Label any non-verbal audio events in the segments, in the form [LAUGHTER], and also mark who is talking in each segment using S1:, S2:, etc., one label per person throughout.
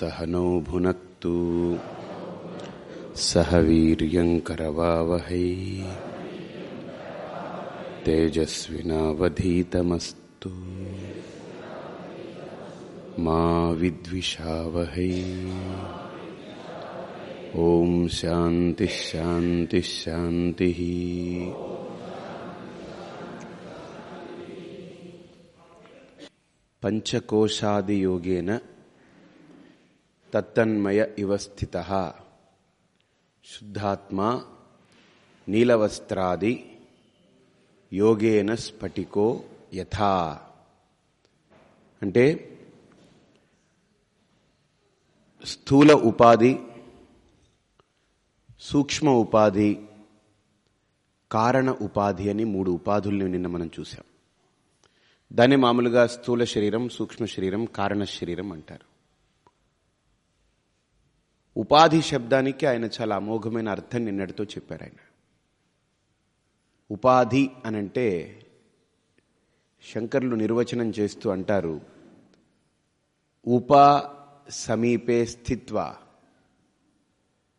S1: सहनौ भुनक्तु सह वीर्यङ्करवावहै। तेजस्विनावधीतमस्तु। मा विद्विषावहै। ॐ शान्तिः शान्तिः शान्तिः। पञ्चकोशादियोगेन తత్తన్మయ ఇవ స్థిత. శుద్ధాత్మా నీలవస్త్రాది యోగేన స్ఫటికో యథా. అంటే స్థూల ఉపాధి సూక్ష్మ ఉపాధి కారణ ఉపాధి అని మూడు ఉపాధుల్ని నిన్న మనం చూసాం దాన్ని మామూలుగా స్థూల శరీరం సూక్ష్మ శరీరం కారణ శరీరం అంటారు. ఉపాధి శబ్దానికి ఆయన చాలా అమోఘమైన అర్థం నిన్నటితో చెప్పారు ఆయన. ఉపాధి అనంటే శంకర్లు నిర్వచనం చేస్తూ అంటారు ఉప సమీపే స్థిత్వ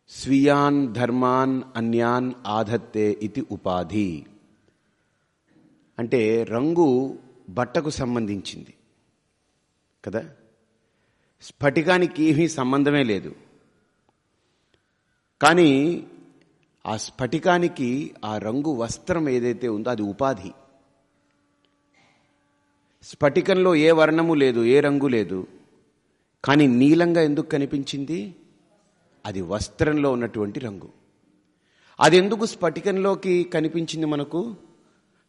S1: స్వీయాన్ ధర్మాన్ అన్యాన్ ఆధత్తే ఇది ఉపాధి. అంటే రంగు బట్టకు సంబంధించింది కదా? స్ఫటికానికి ఏమీ సంబంధమే లేదు. కానీ ఆ స్ఫటికానికి ఆ రంగు వస్త్రం ఏదైతే ఉందో అది ఉపాధి. స్ఫటికంలో ఏ వర్ణము లేదు ఏ రంగు లేదు కానీ నీలంగా ఎందుకు కనిపించింది? అది వస్త్రంలో ఉన్నటువంటి రంగు. అది ఎందుకు స్ఫటికంలోకి కనిపించింది మనకు?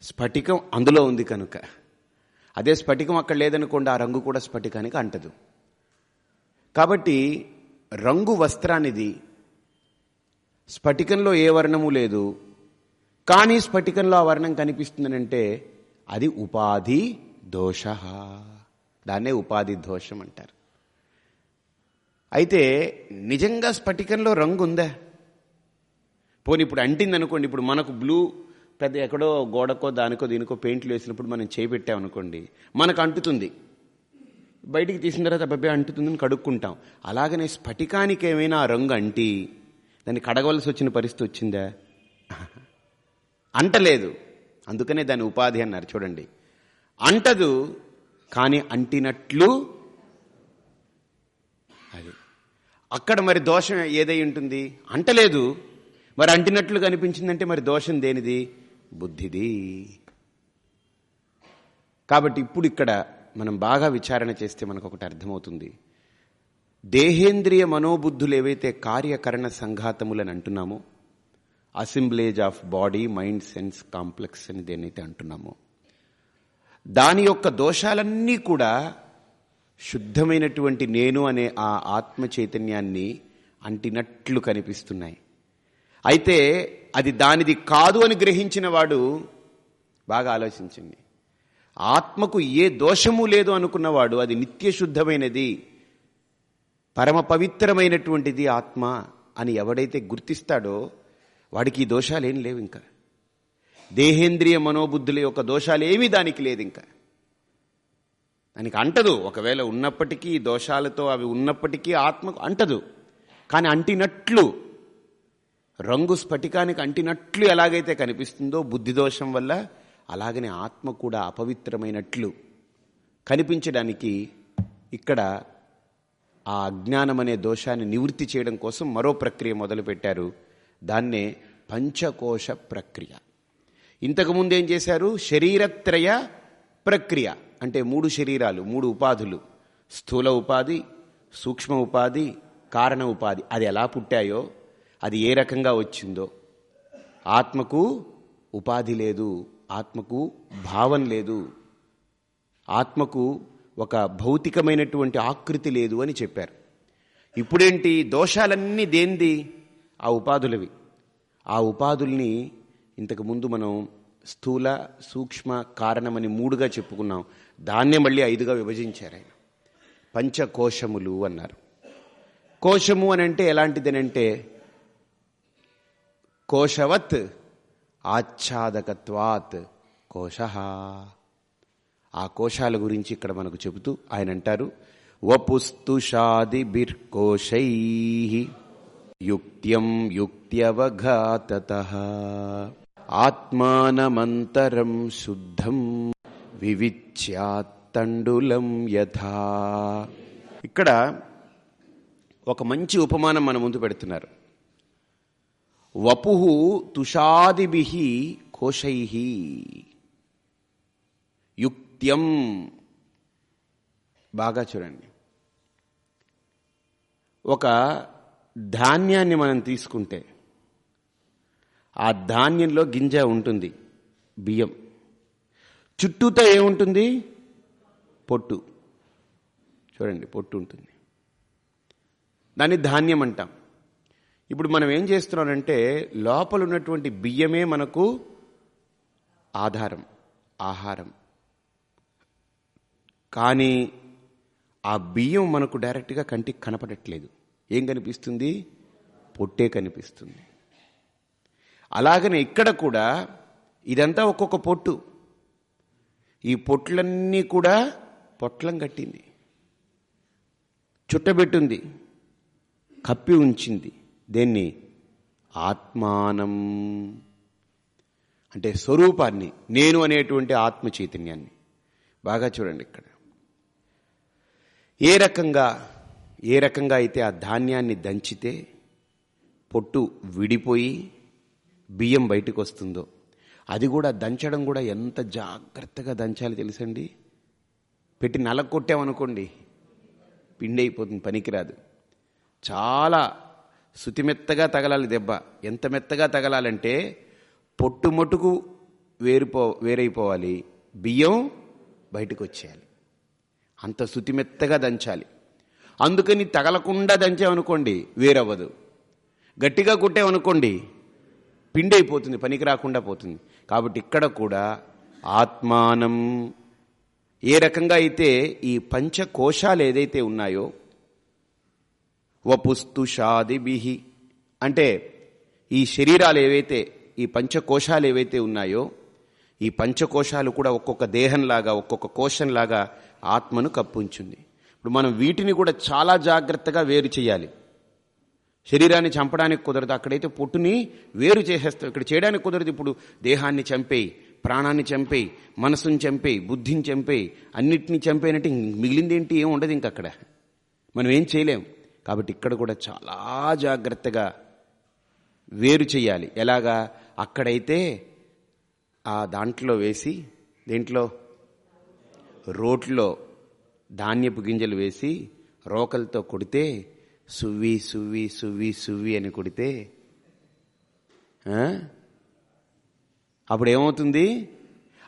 S1: స్ఫటికం అందులో ఉంది కనుక. అదే స్ఫటికం అక్కడ లేదనుకోండి ఆ రంగు కూడా స్ఫటికానికి అంటదు. కాబట్టి రంగు వస్త్రానిది స్ఫటికంలో ఏ వర్ణము లేదు. కానీ స్ఫటికంలో ఆ వర్ణం కనిపిస్తుందనంటే అది ఉపాధి దోష. దాన్నే ఉపాధి దోషం అంటారు. అయితే నిజంగా స్ఫటికంలో రంగు ఉందా? పోనీ ఇప్పుడు అంటింది అనుకోండి ఇప్పుడు మనకు బ్లూ పెద్ద ఎక్కడో గోడకో దానికో దీనికో పెయింట్లు వేసినప్పుడు మనం చేపెట్టామనుకోండి మనకు అంటుతుంది. బయటికి తీసిన తర్వాత అబ్బాయి అంటుతుందని కడుక్కుంటాం. అలాగనే స్ఫటికానికి ఏమైనా రంగు అంటి దాన్ని కడగవలసి వచ్చిన పరిస్థితి వచ్చిందా? అంటలేదు. అందుకనే దాని ఉపాధి అన్నారు. చూడండి. అంటదు కానీ అంటినట్లు అది. అక్కడ మరి దోషం ఏదై ఉంటుంది? అంటలేదు. మరి అంటినట్లు కనిపించిందంటే మరి దోషం దేనిది? బుద్ధిది. కాబట్టి ఇప్పుడు ఇక్కడ మనం బాగా విచారణ చేస్తే మనకు ఒకటి అర్థమవుతుంది. దేహేంద్రియ మనోబుద్ధులు ఏవైతే కార్యకరణ సంఘాతములని అంటున్నామో assemblage of body mind sense complex అని దేనైతే అంటున్నామో దాని యొక్క దోషాలన్నీ కూడా శుద్ధమైనటువంటి నేను అనే ఆ ఆత్మ చైతన్యాన్ని అంటినట్లు కనిపిస్తున్నాయి. అయితే అది దానిది కాదు అని గ్రహించిన వాడు బాగా ఆలోచించండి. ఆత్మకు ఏ దోషము లేదు అనుకున్నవాడు అది నిత్య శుద్ధమైనది పరమ పవిత్రమైనటువంటిది ఆత్మ అని ఎవడైతే గుర్తిస్తాడో వాడికి ఈ దోషాలు ఏం లేవు ఇంకా. దేహేంద్రియ మనోబుద్ధుల యొక్క దోషాలు ఏమీ దానికి లేదు ఇంకా. దానికి అంటదు. ఒకవేళ ఉన్నప్పటికీ దోషాలతో అవి ఉన్నప్పటికీ ఆత్మకు అంటదు. కానీ అంటినట్లు రంగు స్ఫటికానికి అంటినట్లు ఎలాగైతే కనిపిస్తుందో బుద్ధి దోషం వల్ల అలాగనే ఆత్మ కూడా అపవిత్రమైనట్లు కనిపించడానికి ఇక్కడ ఆ అజ్ఞానం అనే దోషాన్ని నివృత్తి చేయడం కోసం మరో ప్రక్రియ మొదలుపెట్టారు. దాన్నే పంచకోశ ప్రక్రియ. ఇంతకుముందు ఏం చేశారు? శరీరత్రయ ప్రక్రియ. అంటే మూడు శరీరాలు మూడు ఉపాధులు. స్థూల ఉపాధి సూక్ష్మ ఉపాధి కారణ ఉపాధి. అది ఎలా పుట్టాయో అది ఏ రకంగా వచ్చిందో. ఆత్మకు ఉపాధి లేదు. ఆత్మకు భావం లేదు. ఆత్మకు ఒక భౌతికమైనటువంటి ఆకృతి లేదు అని చెప్పారు. ఇప్పుడేంటి? దోషాలన్నీ దేంది ఆ ఉపాధులవి. ఆ ఉపాధుల్ని ఇంతకుముందు మనం స్థూల సూక్ష్మ కారణమని మూడుగా చెప్పుకున్నాం. దాన్నే మళ్ళీ ఐదుగా విభజించారు ఆయన. పంచకోశములు అన్నారు. కోశము అని అంటే ఎలాంటిదనంటే కోశవత్ ఆచ్ఛాదకత్వాత్ కోశ. ఆ కోశాల గురించి ఇక్కడ మనకు చెబుతూ ఆయన అంటారు వపుస్తుషాది బిర్కోశై యుక్త్యం యుక్త్యవఘాతత ఆత్మానమంతరం శుద్ధం వివిచ్యాత్తండులం యథా. ఇక్కడ ఒక మంచి ఉపమానం మన ముందు పెడుతున్నారు. వపు తుషాదిభి కోశై నిత్యం బాగా చూడండి. ఒక ధాన్యాన్ని మనం తీసుకుంటే ఆ ధాన్యంలో గింజ ఉంటుంది బియ్యం. చుట్టూతో ఏముంటుంది? పొట్టు. చూడండి పొట్టు ఉంటుంది. దాన్ని ధాన్యం అంటాం. ఇప్పుడు మనం ఏం చేస్తున్నామంటే లోపల ఉన్నటువంటి బియ్యమే మనకు ఆధారం ఆహారం. కానీ ఆ బియ్యం మనకు డైరెక్ట్గా కంటికి కనపడట్లేదు. ఏం కనిపిస్తుంది? పొట్టే కనిపిస్తుంది. అలాగనే ఇక్కడ కూడా ఇదంతా ఒక్కొక్క పొట్టు. ఈ పొట్లన్నీ కూడా పొట్లం కట్టింది. చుట్టబెట్టింది. కప్పి ఉంచింది. దేన్ని? ఆత్మానం. అంటే స్వరూపాన్ని నేను అనేటువంటి ఆత్మ చైతన్యాన్ని బాగా చూడండి ఇక్కడ. ఏ రకంగా ఏ రకంగా అయితే ఆ ధాన్యాన్ని దంచితే పొట్టు విడిపోయి బియ్యం బయటకు వస్తుందో అది కూడా దంచడం కూడా ఎంత జాగ్రత్తగా దంచాలి తెలుసండి? పెట్టి నలకొట్టామనుకోండి పిండి అయిపోతుంది పనికిరాదు. చాలా శుతిమెత్తగా తగలాలి దెబ్బ. ఎంత మెత్తగా తగలాలంటే పొట్టు మొట్టుకు వేరుపో వేరైపోవాలి బియ్యం బయటకు వచ్చేయాలి అంత శుతిమెత్తగా దంచాలి. అందుకని తగలకుండా దంచామనుకోండి వేరవ్వదు. గట్టిగా కుట్టామనుకోండి పిండి అయిపోతుంది పనికి రాకుండా పోతుంది. కాబట్టి ఇక్కడ కూడా ఆత్మానం. ఏ రకంగా అయితే ఈ పంచకోశాలు ఏదైతే ఉన్నాయో వపుస్తుషాదిభిహి అంటే ఈ శరీరాలు ఏవైతే ఈ పంచకోశాలు ఏవైతే ఉన్నాయో ఈ పంచకోశాలు కూడా ఒక్కొక్క దేహంలాగా ఒక్కొక్క కోశంలాగా ఆత్మను కప్పుంచుంది. ఇప్పుడు మనం వీటిని కూడా చాలా జాగ్రత్తగా వేరు చేయాలి. శరీరాన్ని చంపడానికి కుదరదు. అక్కడైతే పొట్టుని వేరు చేసేస్తాం. ఇక్కడ చేయడానికి కుదరదు. ఇప్పుడు దేహాన్ని చంపేయి ప్రాణాన్ని చంపేయి మనసుని చంపేయి బుద్ధిని చంపేయి అన్నిటిని చంపేనట్టు మిగిలింది ఏంటి? ఏం ఉండదు ఇంక అక్కడ. మనం ఏం చేయలేం. కాబట్టి ఇక్కడ కూడా చాలా జాగ్రత్తగా వేరు చేయాలి. ఎలాగా? అక్కడైతే ఆ దాంట్లో వేసి దేంట్లో? రోట్లో ధాన్యపు గింజలు వేసి రోకలతో కొడితే సువ్వి సువ్వి సువ్వి సువ్వి అని కొడితే అప్పుడు ఏమవుతుంది?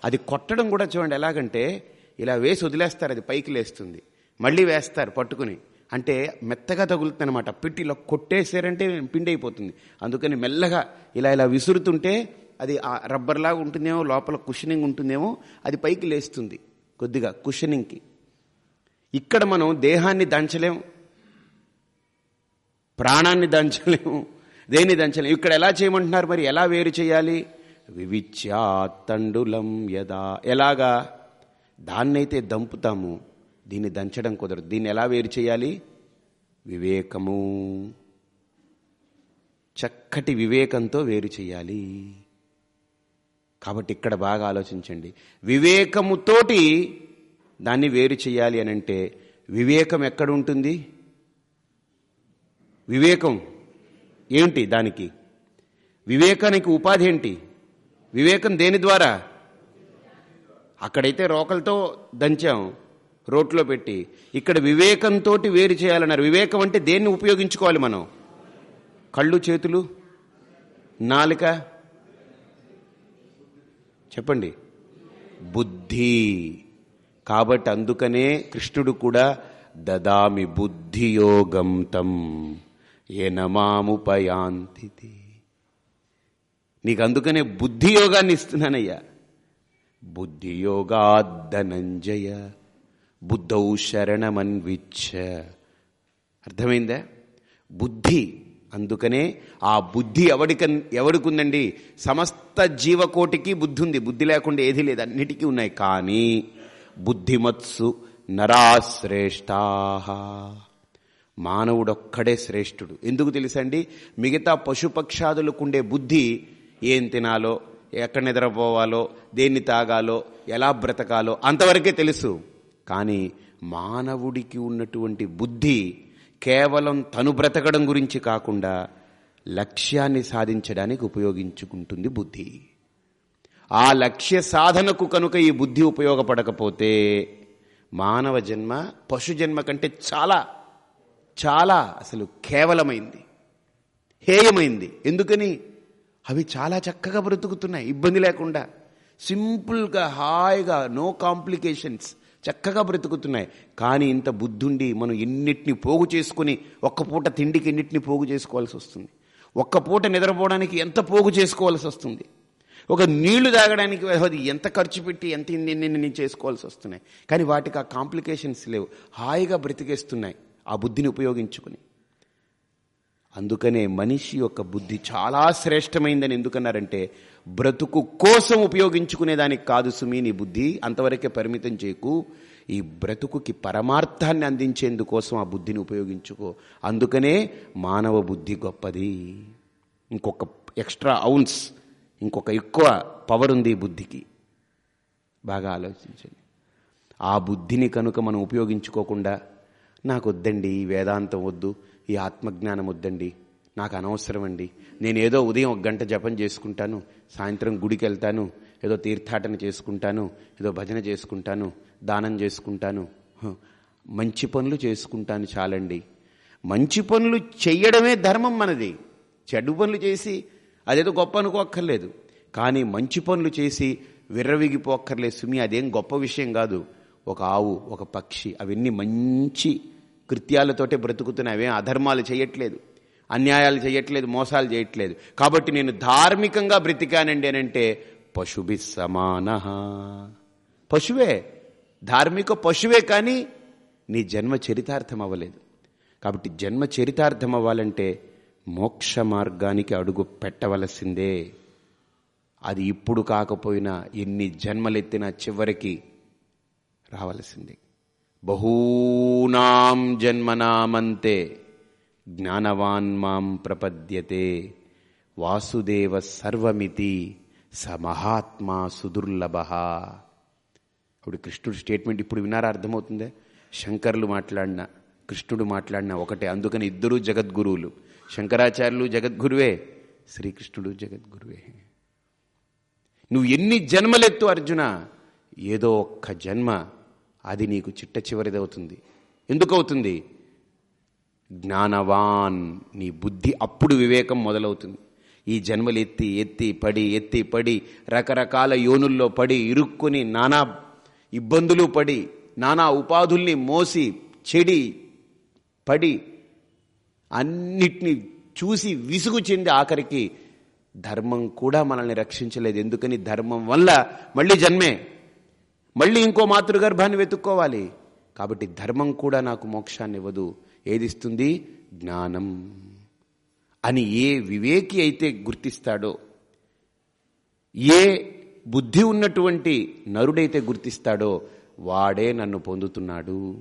S1: అది కొట్టడం కూడా చూడండి ఎలాగంటే ఇలా వేసి వదిలేస్తారు అది పైకి లేస్తుంది. మళ్ళీ వేస్తారు పట్టుకుని. అంటే మెత్తగా తగులుతుంది అనమాట పిట్టి ఇలా కొట్టేసారంటే పిండి అయిపోతుంది అందుకని మెల్లగా ఇలా ఇలా విసురుతుంటే అది ఆ రబ్బర్లాగా ఉంటుందేమో లోపల కుషనింగ్ ఉంటుందేమో అది పైకి లేస్తుంది. కొద్దిగా కుషనింగ్కి. ఇక్కడ మనం దేహాన్ని దంచలేము. ప్రాణాన్ని దంచలేము. దేన్ని దంచలేము. ఇక్కడ ఎలా చేయమంటున్నారు మరి? ఎలా వేరు చేయాలి? వివిచ్యాతండులం యదా. ఎలాగా? దాన్నైతే దంపుతాము. దీన్ని దంచడం కుదరదు. దీన్ని ఎలా వేరు చేయాలి? వివేకము. చక్కటి వివేకంతో వేరు చేయాలి. కాబట్టి ఇక్కడ బాగా ఆలోచించండి. వివేకముతోటి దాన్ని వేరు చేయాలి అని అంటే వివేకం ఎక్కడ ఉంటుంది వివేకం ఏంటి దానికి? వివేకానికి ఉపాధి ఏంటి? వివేకం దేని ద్వారా? అక్కడైతే రోకలతో దంచాం రోట్లో పెట్టి. ఇక్కడ వివేకంతో వేరు చేయాలన్నారు. వివేకం అంటే దేన్ని ఉపయోగించుకోవాలి మనం? కళ్ళు చేతులు నాలుక? చెప్పండి. బుద్ధి. కాబట్టి అందుకనే కృష్ణుడు కూడా దదామి బుద్ధియోగం తం. ఏనమాముపయాంతి నీకు అందుకనే బుద్ధి యోగాన్ని ఇస్తున్నానయ్యా. బుద్ధియోగాద్ధనంజయ. బుద్ధౌ శరణమన్విచ్చ అర్థమైందా? బుద్ధి. అందుకనే ఆ బుద్ధి ఎవడిక ఎవడికుందండి? సమస్త జీవకోటికి బుద్ధి ఉంది బుద్ధి లేకుండా ఏది లేదు. అన్నిటికీ ఉన్నాయి. కానీ బుద్ధిమత్సు నరాశ్రేష్టా. మానవుడొక్కడే శ్రేష్ఠుడు. ఎందుకు తెలుసండి? మిగతా పశుపక్షాదులకుండే బుద్ధి ఏం తినాలో ఎక్కడ నిద్రపోవాలో దేన్ని తాగాలో ఎలా బ్రతకాలో అంతవరకే తెలుసు. కానీ మానవుడికి ఉన్నటువంటి బుద్ధి కేవలం తను బ్రతకడం గురించి కాకుండా లక్ష్యాన్ని సాధించడానికి ఉపయోగించుకుంటుంది బుద్ధి. ఆ లక్ష్య సాధనకు కనుక ఈ బుద్ధి ఉపయోగపడకపోతే మానవ జన్మ పశు జన్మ కంటే చాలా చాలా అసలు కేవలమైంది హేయమైంది. ఎందుకని? అవి చాలా చక్కగా బ్రతుకుతున్నాయి. ఇబ్బంది లేకుండా సింపుల్గా హాయిగా నో కాంప్లికేషన్స్ చక్కగా బ్రతుకుతున్నాయి. కానీ ఇంత బుద్ధుండి మనం ఎన్నిటిని పోగు చేసుకుని ఒక్క పూట తిండికి ఎన్నిటిని పోగు చేసుకోవాల్సి వస్తుంది? ఒక్క పూట నిద్రపోవడానికి ఎంత పోగు చేసుకోవాల్సి వస్తుంది? ఒక నీళ్ళు తాగడానికి అది ఎంత ఖర్చు పెట్టి ఎంత ఇన్ని చేసుకోవాల్సి వస్తున్నాయి? కానీ వాటికి ఆ కాంప్లికేషన్స్ లేవు. హాయిగా బ్రతికేస్తున్నాయి. ఆ బుద్ధిని ఉపయోగించుకుని. అందుకనే మనిషి యొక్క బుద్ధి చాలా శ్రేష్టమైందని ఎందుకన్నారంటే బ్రతుకు కోసం ఉపయోగించుకునేదానికి కాదు సుమి నీ బుద్ధి అంతవరకే పరిమితం చేయకు. ఈ బ్రతుకుకి పరమార్థాన్ని అందించేందుకోసం ఆ బుద్ధిని ఉపయోగించుకో. అందుకనే మానవ బుద్ధి గొప్పది. ఇంకొక ఎక్స్ట్రా అవున్స్ ఇంకొక ఎక్కువ పవర్ ఉంది బుద్ధికి. బాగా ఆలోచించండి. ఆ బుద్ధిని కనుక మనం ఉపయోగించుకోకుండా నాకు వద్దండి ఈ వేదాంతం వద్దు ఈ ఆత్మజ్ఞానం వద్దండి నాకు అనవసరం అండి నేను ఏదో ఉదయం ఒక గంట జపం చేసుకుంటాను సాయంత్రం గుడికి వెళ్తాను ఏదో తీర్థాటన చేసుకుంటాను ఏదో భజన చేసుకుంటాను దానం చేసుకుంటాను. మంచి పనులు చేసుకుంటాను చాలండి. మంచి పనులు చెయ్యడమే ధర్మం మనది. చెడు పనులు చేసి అదేదో గొప్ప అనుకోక్కర్లేదు. కానీ మంచి పనులు చేసి విర్రవిగిపోక్కర్లేదు. సుమి అదేం గొప్ప విషయం కాదు. ఒక ఆవు ఒక పక్షి అవన్నీ మంచి కృత్యాలతోటే బ్రతుకుతున్నావేం అధర్మాలు చేయట్లేదు అన్యాయాలు చేయట్లేదు మోసాలు చేయట్లేదు. కాబట్టి నేను ధార్మికంగా బ్రతికానండి అని అంటే పశుభి సమాన. పశువే ధార్మిక పశువే కానీ నీ జన్మ చరితార్థం అవ్వలేదు కాబట్టి జన్మ చరితార్థం అవ్వాలంటే మోక్ష మార్గానికి అడుగు పెట్టవలసిందే. అది ఇప్పుడు కాకపోయినా ఎన్ని జన్మలెత్తినా చివరికి రావలసిందే. బహూనాం జన్మనామంతే జ్ఞానవాన్ మాం ప్రపద్యతే వాసుదేవ సర్వమితి స మహాత్మా సుదుర్లభ. ఇప్పుడు కృష్ణుడు స్టేట్మెంట్ ఇప్పుడు వినారా అర్థమవుతుందే? శంకర్లు మాట్లాడిన కృష్ణుడు మాట్లాడిన ఒకటే అందుకని ఇద్దరు జగద్గురువులు. శంకరాచార్యులు జగద్గురువే శ్రీకృష్ణుడు జగద్గురువే. నువ్వు ఎన్ని జన్మలెత్తు అర్జున? ఏదో ఒక్క జన్మ అది నీకు చిట్ట చివరిదవుతుంది. అవుతుంది ఎందుకవుతుంది? జ్ఞానవాన్ నీ బుద్ధి అప్పుడు వివేకం మొదలవుతుంది. ఈ జన్మలు ఎత్తి ఎత్తి పడి ఎత్తి పడి రకరకాల యోనుల్లో పడి ఇరుక్కుని నానా ఇబ్బందులు పడి నానా ఉపాధుల్ని మోసి చెడి పడి అన్నిటినీ చూసి విసుగు చెంది ఆఖరికి ధర్మం కూడా మనల్ని రక్షించలేదు. ఎందుకని? ధర్మం వల్ల మళ్ళీ జన్మే. మళ్ళీ ఇంకో మాతృగర్భాన్ని వెతుక్కోవాలి. కాబట్టి ధర్మం కూడా నాకు మోక్షాన్ని ఇవ్వదు. ఏదిస్తుంది? జ్ఞానం. అని ఏ వివేకి అయితే గుర్తిస్తాడో ఏ బుద్ధి ఉన్నటువంటి నరుడైతే గుర్తిస్తాడో వాడే నన్ను పొందుతున్నాడు.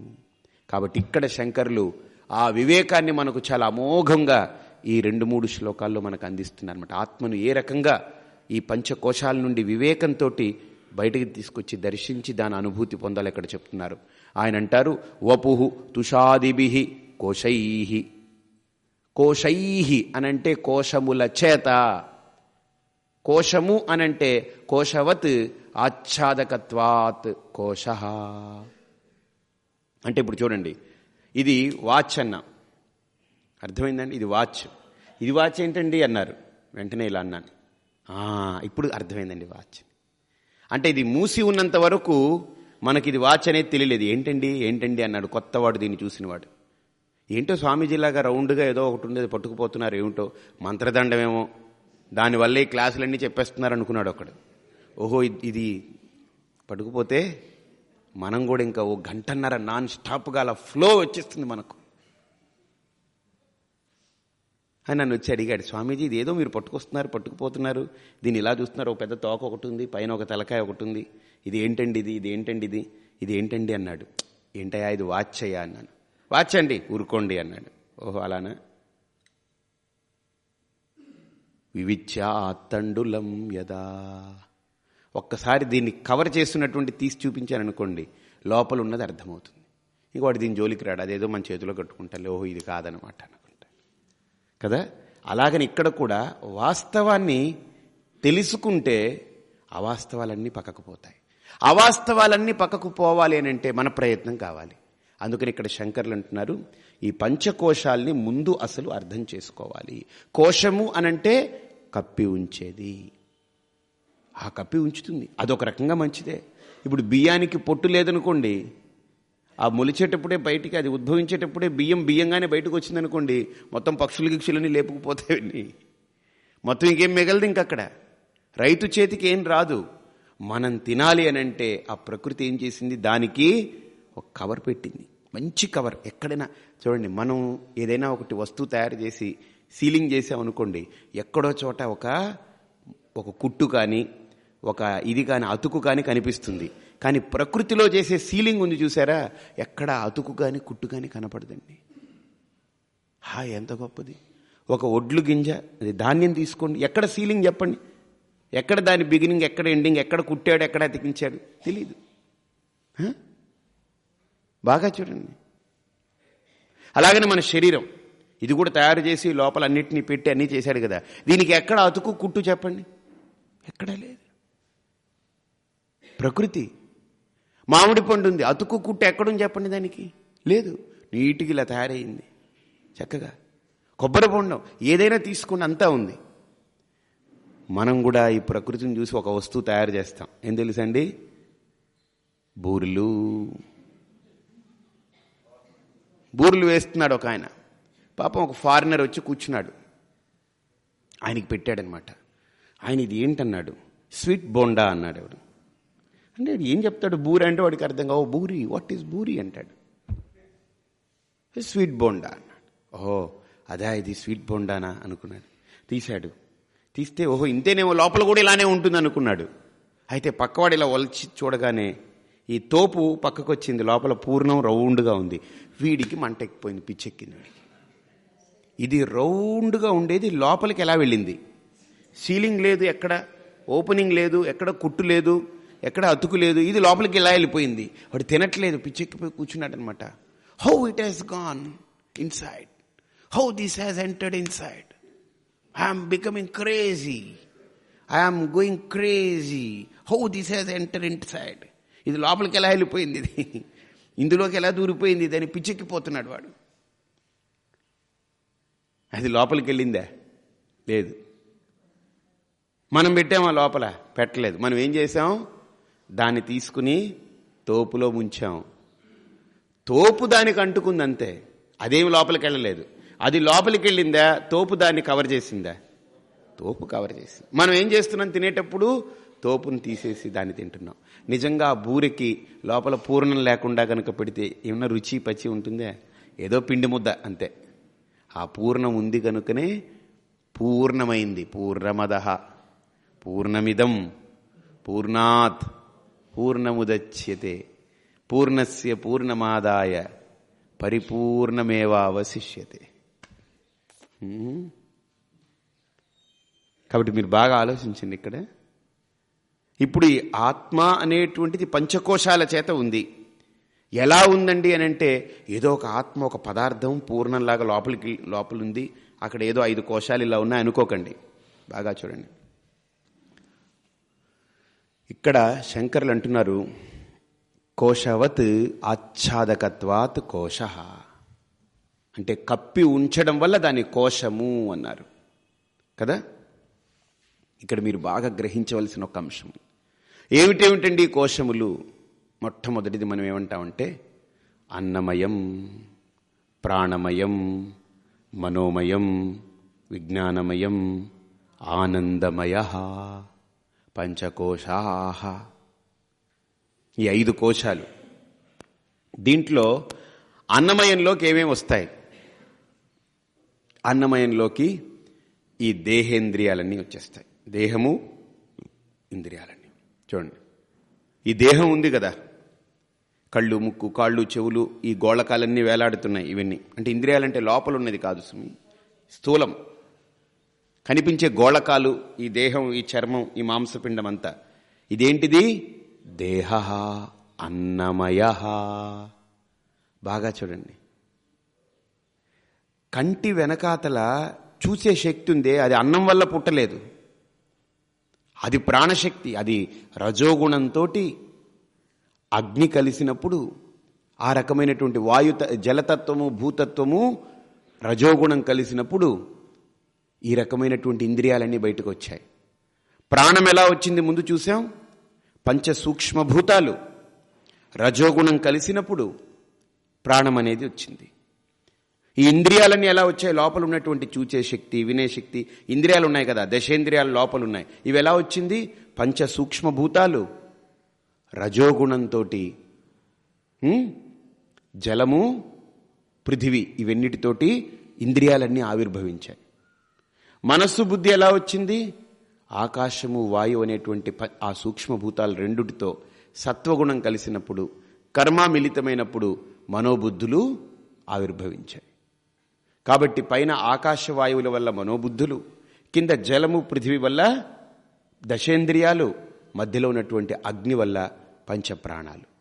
S1: కాబట్టి ఇక్కడ శంకర్లు ఆ వివేకాన్ని మనకు చాలా అమోఘంగా ఈ రెండు మూడు శ్లోకాల్లో మనకు అందిస్తున్నారు అనమాట ఆత్మను ఏ రకంగా ఈ పంచకోశాల నుండి వివేకంతో బయటికి తీసుకొచ్చి దర్శించి దాని అనుభూతి పొందాలి ఇక్కడ చెప్తున్నారు. ఆయన అంటారు వపుహు తుషాదిభి కోశై. కోశై అనంటే కోశముల చేత. కోశము అనంటే కోశవత్ ఆచ్ఛాదకత్వాత్ కోశ. అంటే ఇప్పుడు చూడండి ఇది వాచ్ అన్న. అర్థమైందండి? ఇది వాచ్. ఇది వాచ్ ఏంటండి అన్నారు. వెంటనే ఇలా అన్నాను. ఇప్పుడు అర్థమైందండి వాచ్. అంటే ఇది మూసి ఉన్నంత వరకు మనకి ఇది వాచ్ అనేది తెలియలేదు. ఏంటండి? ఏంటండి? అన్నాడు కొత్తవాడు దీన్ని చూసినవాడు. ఏంటో స్వామీజీలాగా రౌండ్గా ఏదో ఒకటి ఉండేది పట్టుకుపోతున్నారు. ఏమిటో? మంత్రదండమేమో. దానివల్ల ఈ క్లాసులన్నీ చెప్పేస్తున్నారు అనుకున్నాడు ఒకడు. ఓహో ఇది పట్టుకుపోతే మనం కూడా ఇంకా ఓ గంటన్నర నాన్ స్టాప్గా అలా ఫ్లో వచ్చేస్తుంది మనకు. అని నన్ను వచ్చి అడిగాడు స్వామీజీ ఇది ఏదో మీరు పట్టుకొస్తున్నారు పట్టుకుపోతున్నారు. దీన్ని ఇలా చూస్తున్నారు ఒక పెద్ద తోక ఒకటి ఉంది పైన ఒక తలకాయ ఒకటి ఉంది. ఇది ఏంటండి ఇది? ఇది ఏంటండి ఇది? ఇది ఏంటండి? అన్నాడు. ఏంటయ్యా ఇది వాచ్ అయ్యా అన్నాను. వాచ్ అండి ఊరుకోండి అన్నాడు. ఓహో అలానా? వివిచ్యాత్తండులం యదా. ఒక్కసారి దీన్ని కవర్ చేస్తున్నటువంటి తీసి చూపించాను అనుకోండి లోపల ఉన్నది అర్థమవుతుంది. ఇంకోటి దీని జోలికి రాడు అదేదో మన చేతిలో కట్టుకుంటాలే ఓహో ఇది కాదనమాట కదా? అలాగని ఇక్కడ కూడా వాస్తవాన్ని తెలుసుకుంటే అవాస్తవాలన్నీ పక్కకు పోతాయి. అవాస్తవాలన్నీ పక్కకు పోవాలి అని అంటే మన ప్రయత్నం కావాలి. అందుకని ఇక్కడ శంకర్లు అంటున్నారు ఈ పంచకోశాల్ని ముందు అసలు అర్థం చేసుకోవాలి. కోశము అనంటే కప్పి ఉంచేది. ఆ కప్పి ఉంచుతుంది. అదొక రకంగా మంచిదే. ఇప్పుడు బియ్యానికి పొట్టు లేదనుకోండి ఆ మొలిచేటప్పుడే బయటికి అది ఉద్భవించేటప్పుడే బియ్యం బియ్యంగానే బయటకు వచ్చిందనుకోండి మొత్తం పక్షులు గిక్షులని లేపుకుపోతాయండి. మొత్తం ఇంకేం మిగలదు ఇంకక్కడ. రైతు చేతికి ఏం రాదు. మనం తినాలి అని అంటే ఆ ప్రకృతి ఏం చేసింది? దానికి ఒక కవర్ పెట్టింది. మంచి కవర్. ఎక్కడైనా చూడండి మనం ఏదైనా ఒకటి వస్తువు తయారు చేసి సీలింగ్ చేసామనుకోండి ఎక్కడో చోట ఒక ఒక కుట్టు కానీ ఒక ఇది కానీ అతుకు కానీ కనిపిస్తుంది. కానీ ప్రకృతిలో చేసే సీలింగ్ ఉంది చూసారా? ఎక్కడ అతుకు కానీ కుట్టు కానీ కనపడదండి. హా ఎంత గొప్పది. ఒక ఒడ్లు గింజ అది ధాన్యం తీసుకోండి. ఎక్కడ సీలింగ్ చెప్పండి? ఎక్కడ దాని బిగినింగ్ ఎక్కడ ఎండింగ్ ఎక్కడ కుట్టాడు ఎక్కడ అతికించాడు? తెలీదు. బాగా చూడండి. అలాగనే మన శరీరం. ఇది కూడా తయారు చేసి లోపల అన్నిటినీ పెట్టి అన్నీ చేశాడు కదా. దీనికి ఎక్కడ అతుకు కుట్టు చెప్పండి? ఎక్కడా లేదు. ప్రకృతి మామిడి పండు ఉంది. అతుకు కుట్టు ఎక్కడుంది చెప్పండి దానికి? లేదు. నీటికి ఇలా తయారైంది. చక్కగా. కొబ్బరి బొండం. ఏదైనా తీసుకుని అంతా ఉంది. మనం కూడా ఈ ప్రకృతిని చూసి ఒక వస్తువు తయారు చేస్తాం. ఏం తెలుసండి? బూరెలు. బూరెలు వేస్తున్నాడు ఒక ఆయన. పాపం ఒక ఫారినర్ వచ్చి కూర్చున్నాడు. ఆయనకి పెట్టాడనమాట. ఆయన ఇది ఏంటన్నాడు? స్వీట్ బోండా అన్నాడు ఎవడు అంటే వాడు ఏం చెప్తాడు? బూరి అంటే వాడికి అర్థం కావు. బూరి వాట్ ఈస్ బూరి అంటాడు. స్వీట్ బోండా అన్నాడు. ఓహో అదా ఇది స్వీట్ బోండానా అనుకున్నాడు. తీశాడు. తీస్తే ఓహో ఇంతేనేమో లోపల కూడా ఇలానే ఉంటుంది అనుకున్నాడు. అయితే పక్కవాడు ఇలా ఒలిచి చూడగానే ఈ తోపు పక్కకు వచ్చింది లోపల పూర్ణం రౌండ్గా ఉంది. వీడికి మంట ఎక్కిపోయింది పిచ్చెక్కింది వీడికి. ఇది రౌండ్గా ఉండేది. లోపలికి ఎలా వెళ్ళింది? సీలింగ్ లేదు ఎక్కడ? ఓపెనింగ్ లేదు ఎక్కడ కుట్టు లేదు? ఎక్కడ అతుకులేదు ఇది లోపలికి ఎలా వెళ్ళిపోయింది. వాడు తినట్లేదు పిచ్చెక్కిపోయి కూర్చున్నాడు అనమాట how it has gone inside how this has entered inside I'm becoming crazy I'm going crazy how this has enter inside ఇది లోపలికి ఎలా వెళ్ళిపోయింది? ఇది ఇందులోకి ఎలా దూరిపోయింది? ఇది అని పిచ్చెక్కిపోతున్నాడు వాడు. అది లోపలికి వెళ్ళిందా? లేదు. మనం పెట్టామా లోపల? పెట్టలేదు. మనం ఏం చేసాం దాన్ని తీసుకుని తోపులో ముంచాం. తోపు దానికి అంటుకుంది అంతే అదేమి లోపలికి వెళ్ళలేదు అది లోపలికి వెళ్ళిందా తోపు దాన్ని కవర్ చేసిందా? తోపు కవర్ చేసింది మనం ఏం చేస్తున్నాం? తినేటప్పుడు తోపును తీసేసి దాన్ని తింటున్నాం. నిజంగా ఆ బూరెకి లోపల పూర్ణం లేకుండా కనుక పెడితే ఏమన్నా రుచి పచ్చి ఉంటుందే? ఏదో పిండి ముద్ద అంతే. ఆ పూర్ణం ఉంది కనుకనే పూర్ణమైంది. పూర్ణమదహ పూర్ణమిదం. పూర్ణాత్. పూర్ణముదచ్యతే పూర్ణస్య పూర్ణమాదాయ పరిపూర్ణమేవావశిష్యతే. కాబట్టి మీరు బాగా ఆలోచించండి ఇక్కడ. ఇప్పుడు ఈ ఆత్మ అనేటువంటిది పంచకోశాల చేత ఉంది. ఎలా ఉందండి అని అంటే ఏదో ఒక ఆత్మ ఒక పదార్థం పూర్ణంలాగా లోపలికి లోపల ఉంది అక్కడ ఏదో ఐదు కోశాలు ఇలా ఉన్నాయి అనుకోకండి. బాగా చూడండి. ఇక్కడ శంకర్లు అంటున్నారు కోశవత్ ఆచ్ఛాదకత్వాత్ కోశ. అంటే కప్పి ఉంచడం వల్ల దాన్ని కోశము అన్నారు. కదా? ఇక్కడ మీరు బాగా గ్రహించవలసిన ఒక అంశం. ఏమిటేమిటండి కోశములు? మొట్టమొదటిది మనం ఏమంటామంటే అన్నమయం ప్రాణమయం మనోమయం విజ్ఞానమయం ఆనందమయ. పంచకోశాహ ఈ ఐదు కోశాలు. దీంట్లో అన్నమయంలోకి ఏమేమి వస్తాయి? అన్నమయంలోకి ఈ దేహేంద్రియాలన్నీ వచ్చేస్తాయి. దేహము ఇంద్రియాలన్నీ. చూడండి. ఈ దేహం ఉంది కదా. కళ్ళు ముక్కు కాళ్ళు చెవులు ఈ గోళకాలన్నీ వేలాడుతున్నాయి ఇవన్నీ. అంటే ఇంద్రియాలంటే లోపల ఉన్నది కాదు సుమి. స్థూలం. కనిపించే గోళకాలు ఈ దేహం ఈ చర్మం ఈ మాంసపిండం అంతా ఇదేంటిది? దేహ అన్నమయ. బాగా చూడండి. కంటి వెనకాతల చూసే శక్తి ఉందే అది అన్నం వల్ల పుట్టలేదు. అది ప్రాణశక్తి అది రజోగుణంతో అగ్ని కలిసినప్పుడు ఆ రకమైనటువంటి వాయు జలతత్వము భూతత్వము రజోగుణం కలిసినప్పుడు ఈ రకమైనటువంటి ఇంద్రియాలన్నీ బయటకు వచ్చాయి ప్రాణం ఎలా వచ్చింది ముందు చూసాం పంచ సూక్ష్మభూతాలు రజోగుణం కలిసినప్పుడు ప్రాణం అనేది వచ్చింది. ఈ ఇంద్రియాలన్నీ ఎలా వచ్చాయి? లోపల ఉన్నటువంటి చూచే శక్తి వినే శక్తి ఇంద్రియాలు ఉన్నాయి కదా దశేంద్రియాలు లోపల ఉన్నాయి ఇవి ఎలా వచ్చింది? పంచ సూక్ష్మభూతాలు రజోగుణంతో జలము పృథివీ ఇవన్నిటితోటి ఇంద్రియాలన్నీ ఆవిర్భవించాయి. మనస్సు బుద్ధి ఎలా వచ్చింది? ఆకాశము వాయువు అనేటువంటి ఆ సూక్ష్మభూతాలు రెండుటితో సత్వగుణం కలిసినప్పుడు కర్మ మిళితమైనప్పుడు మనోబుద్ధులు ఆవిర్భవించాయి. కాబట్టి పైన ఆకాశ వాయువుల వల్ల మనోబుద్ధులు కింద జలము పృథివీ వల్ల దశేంద్రియాలు మధ్యలో ఉన్నటువంటి అగ్ని వల్ల పంచప్రాణాలు.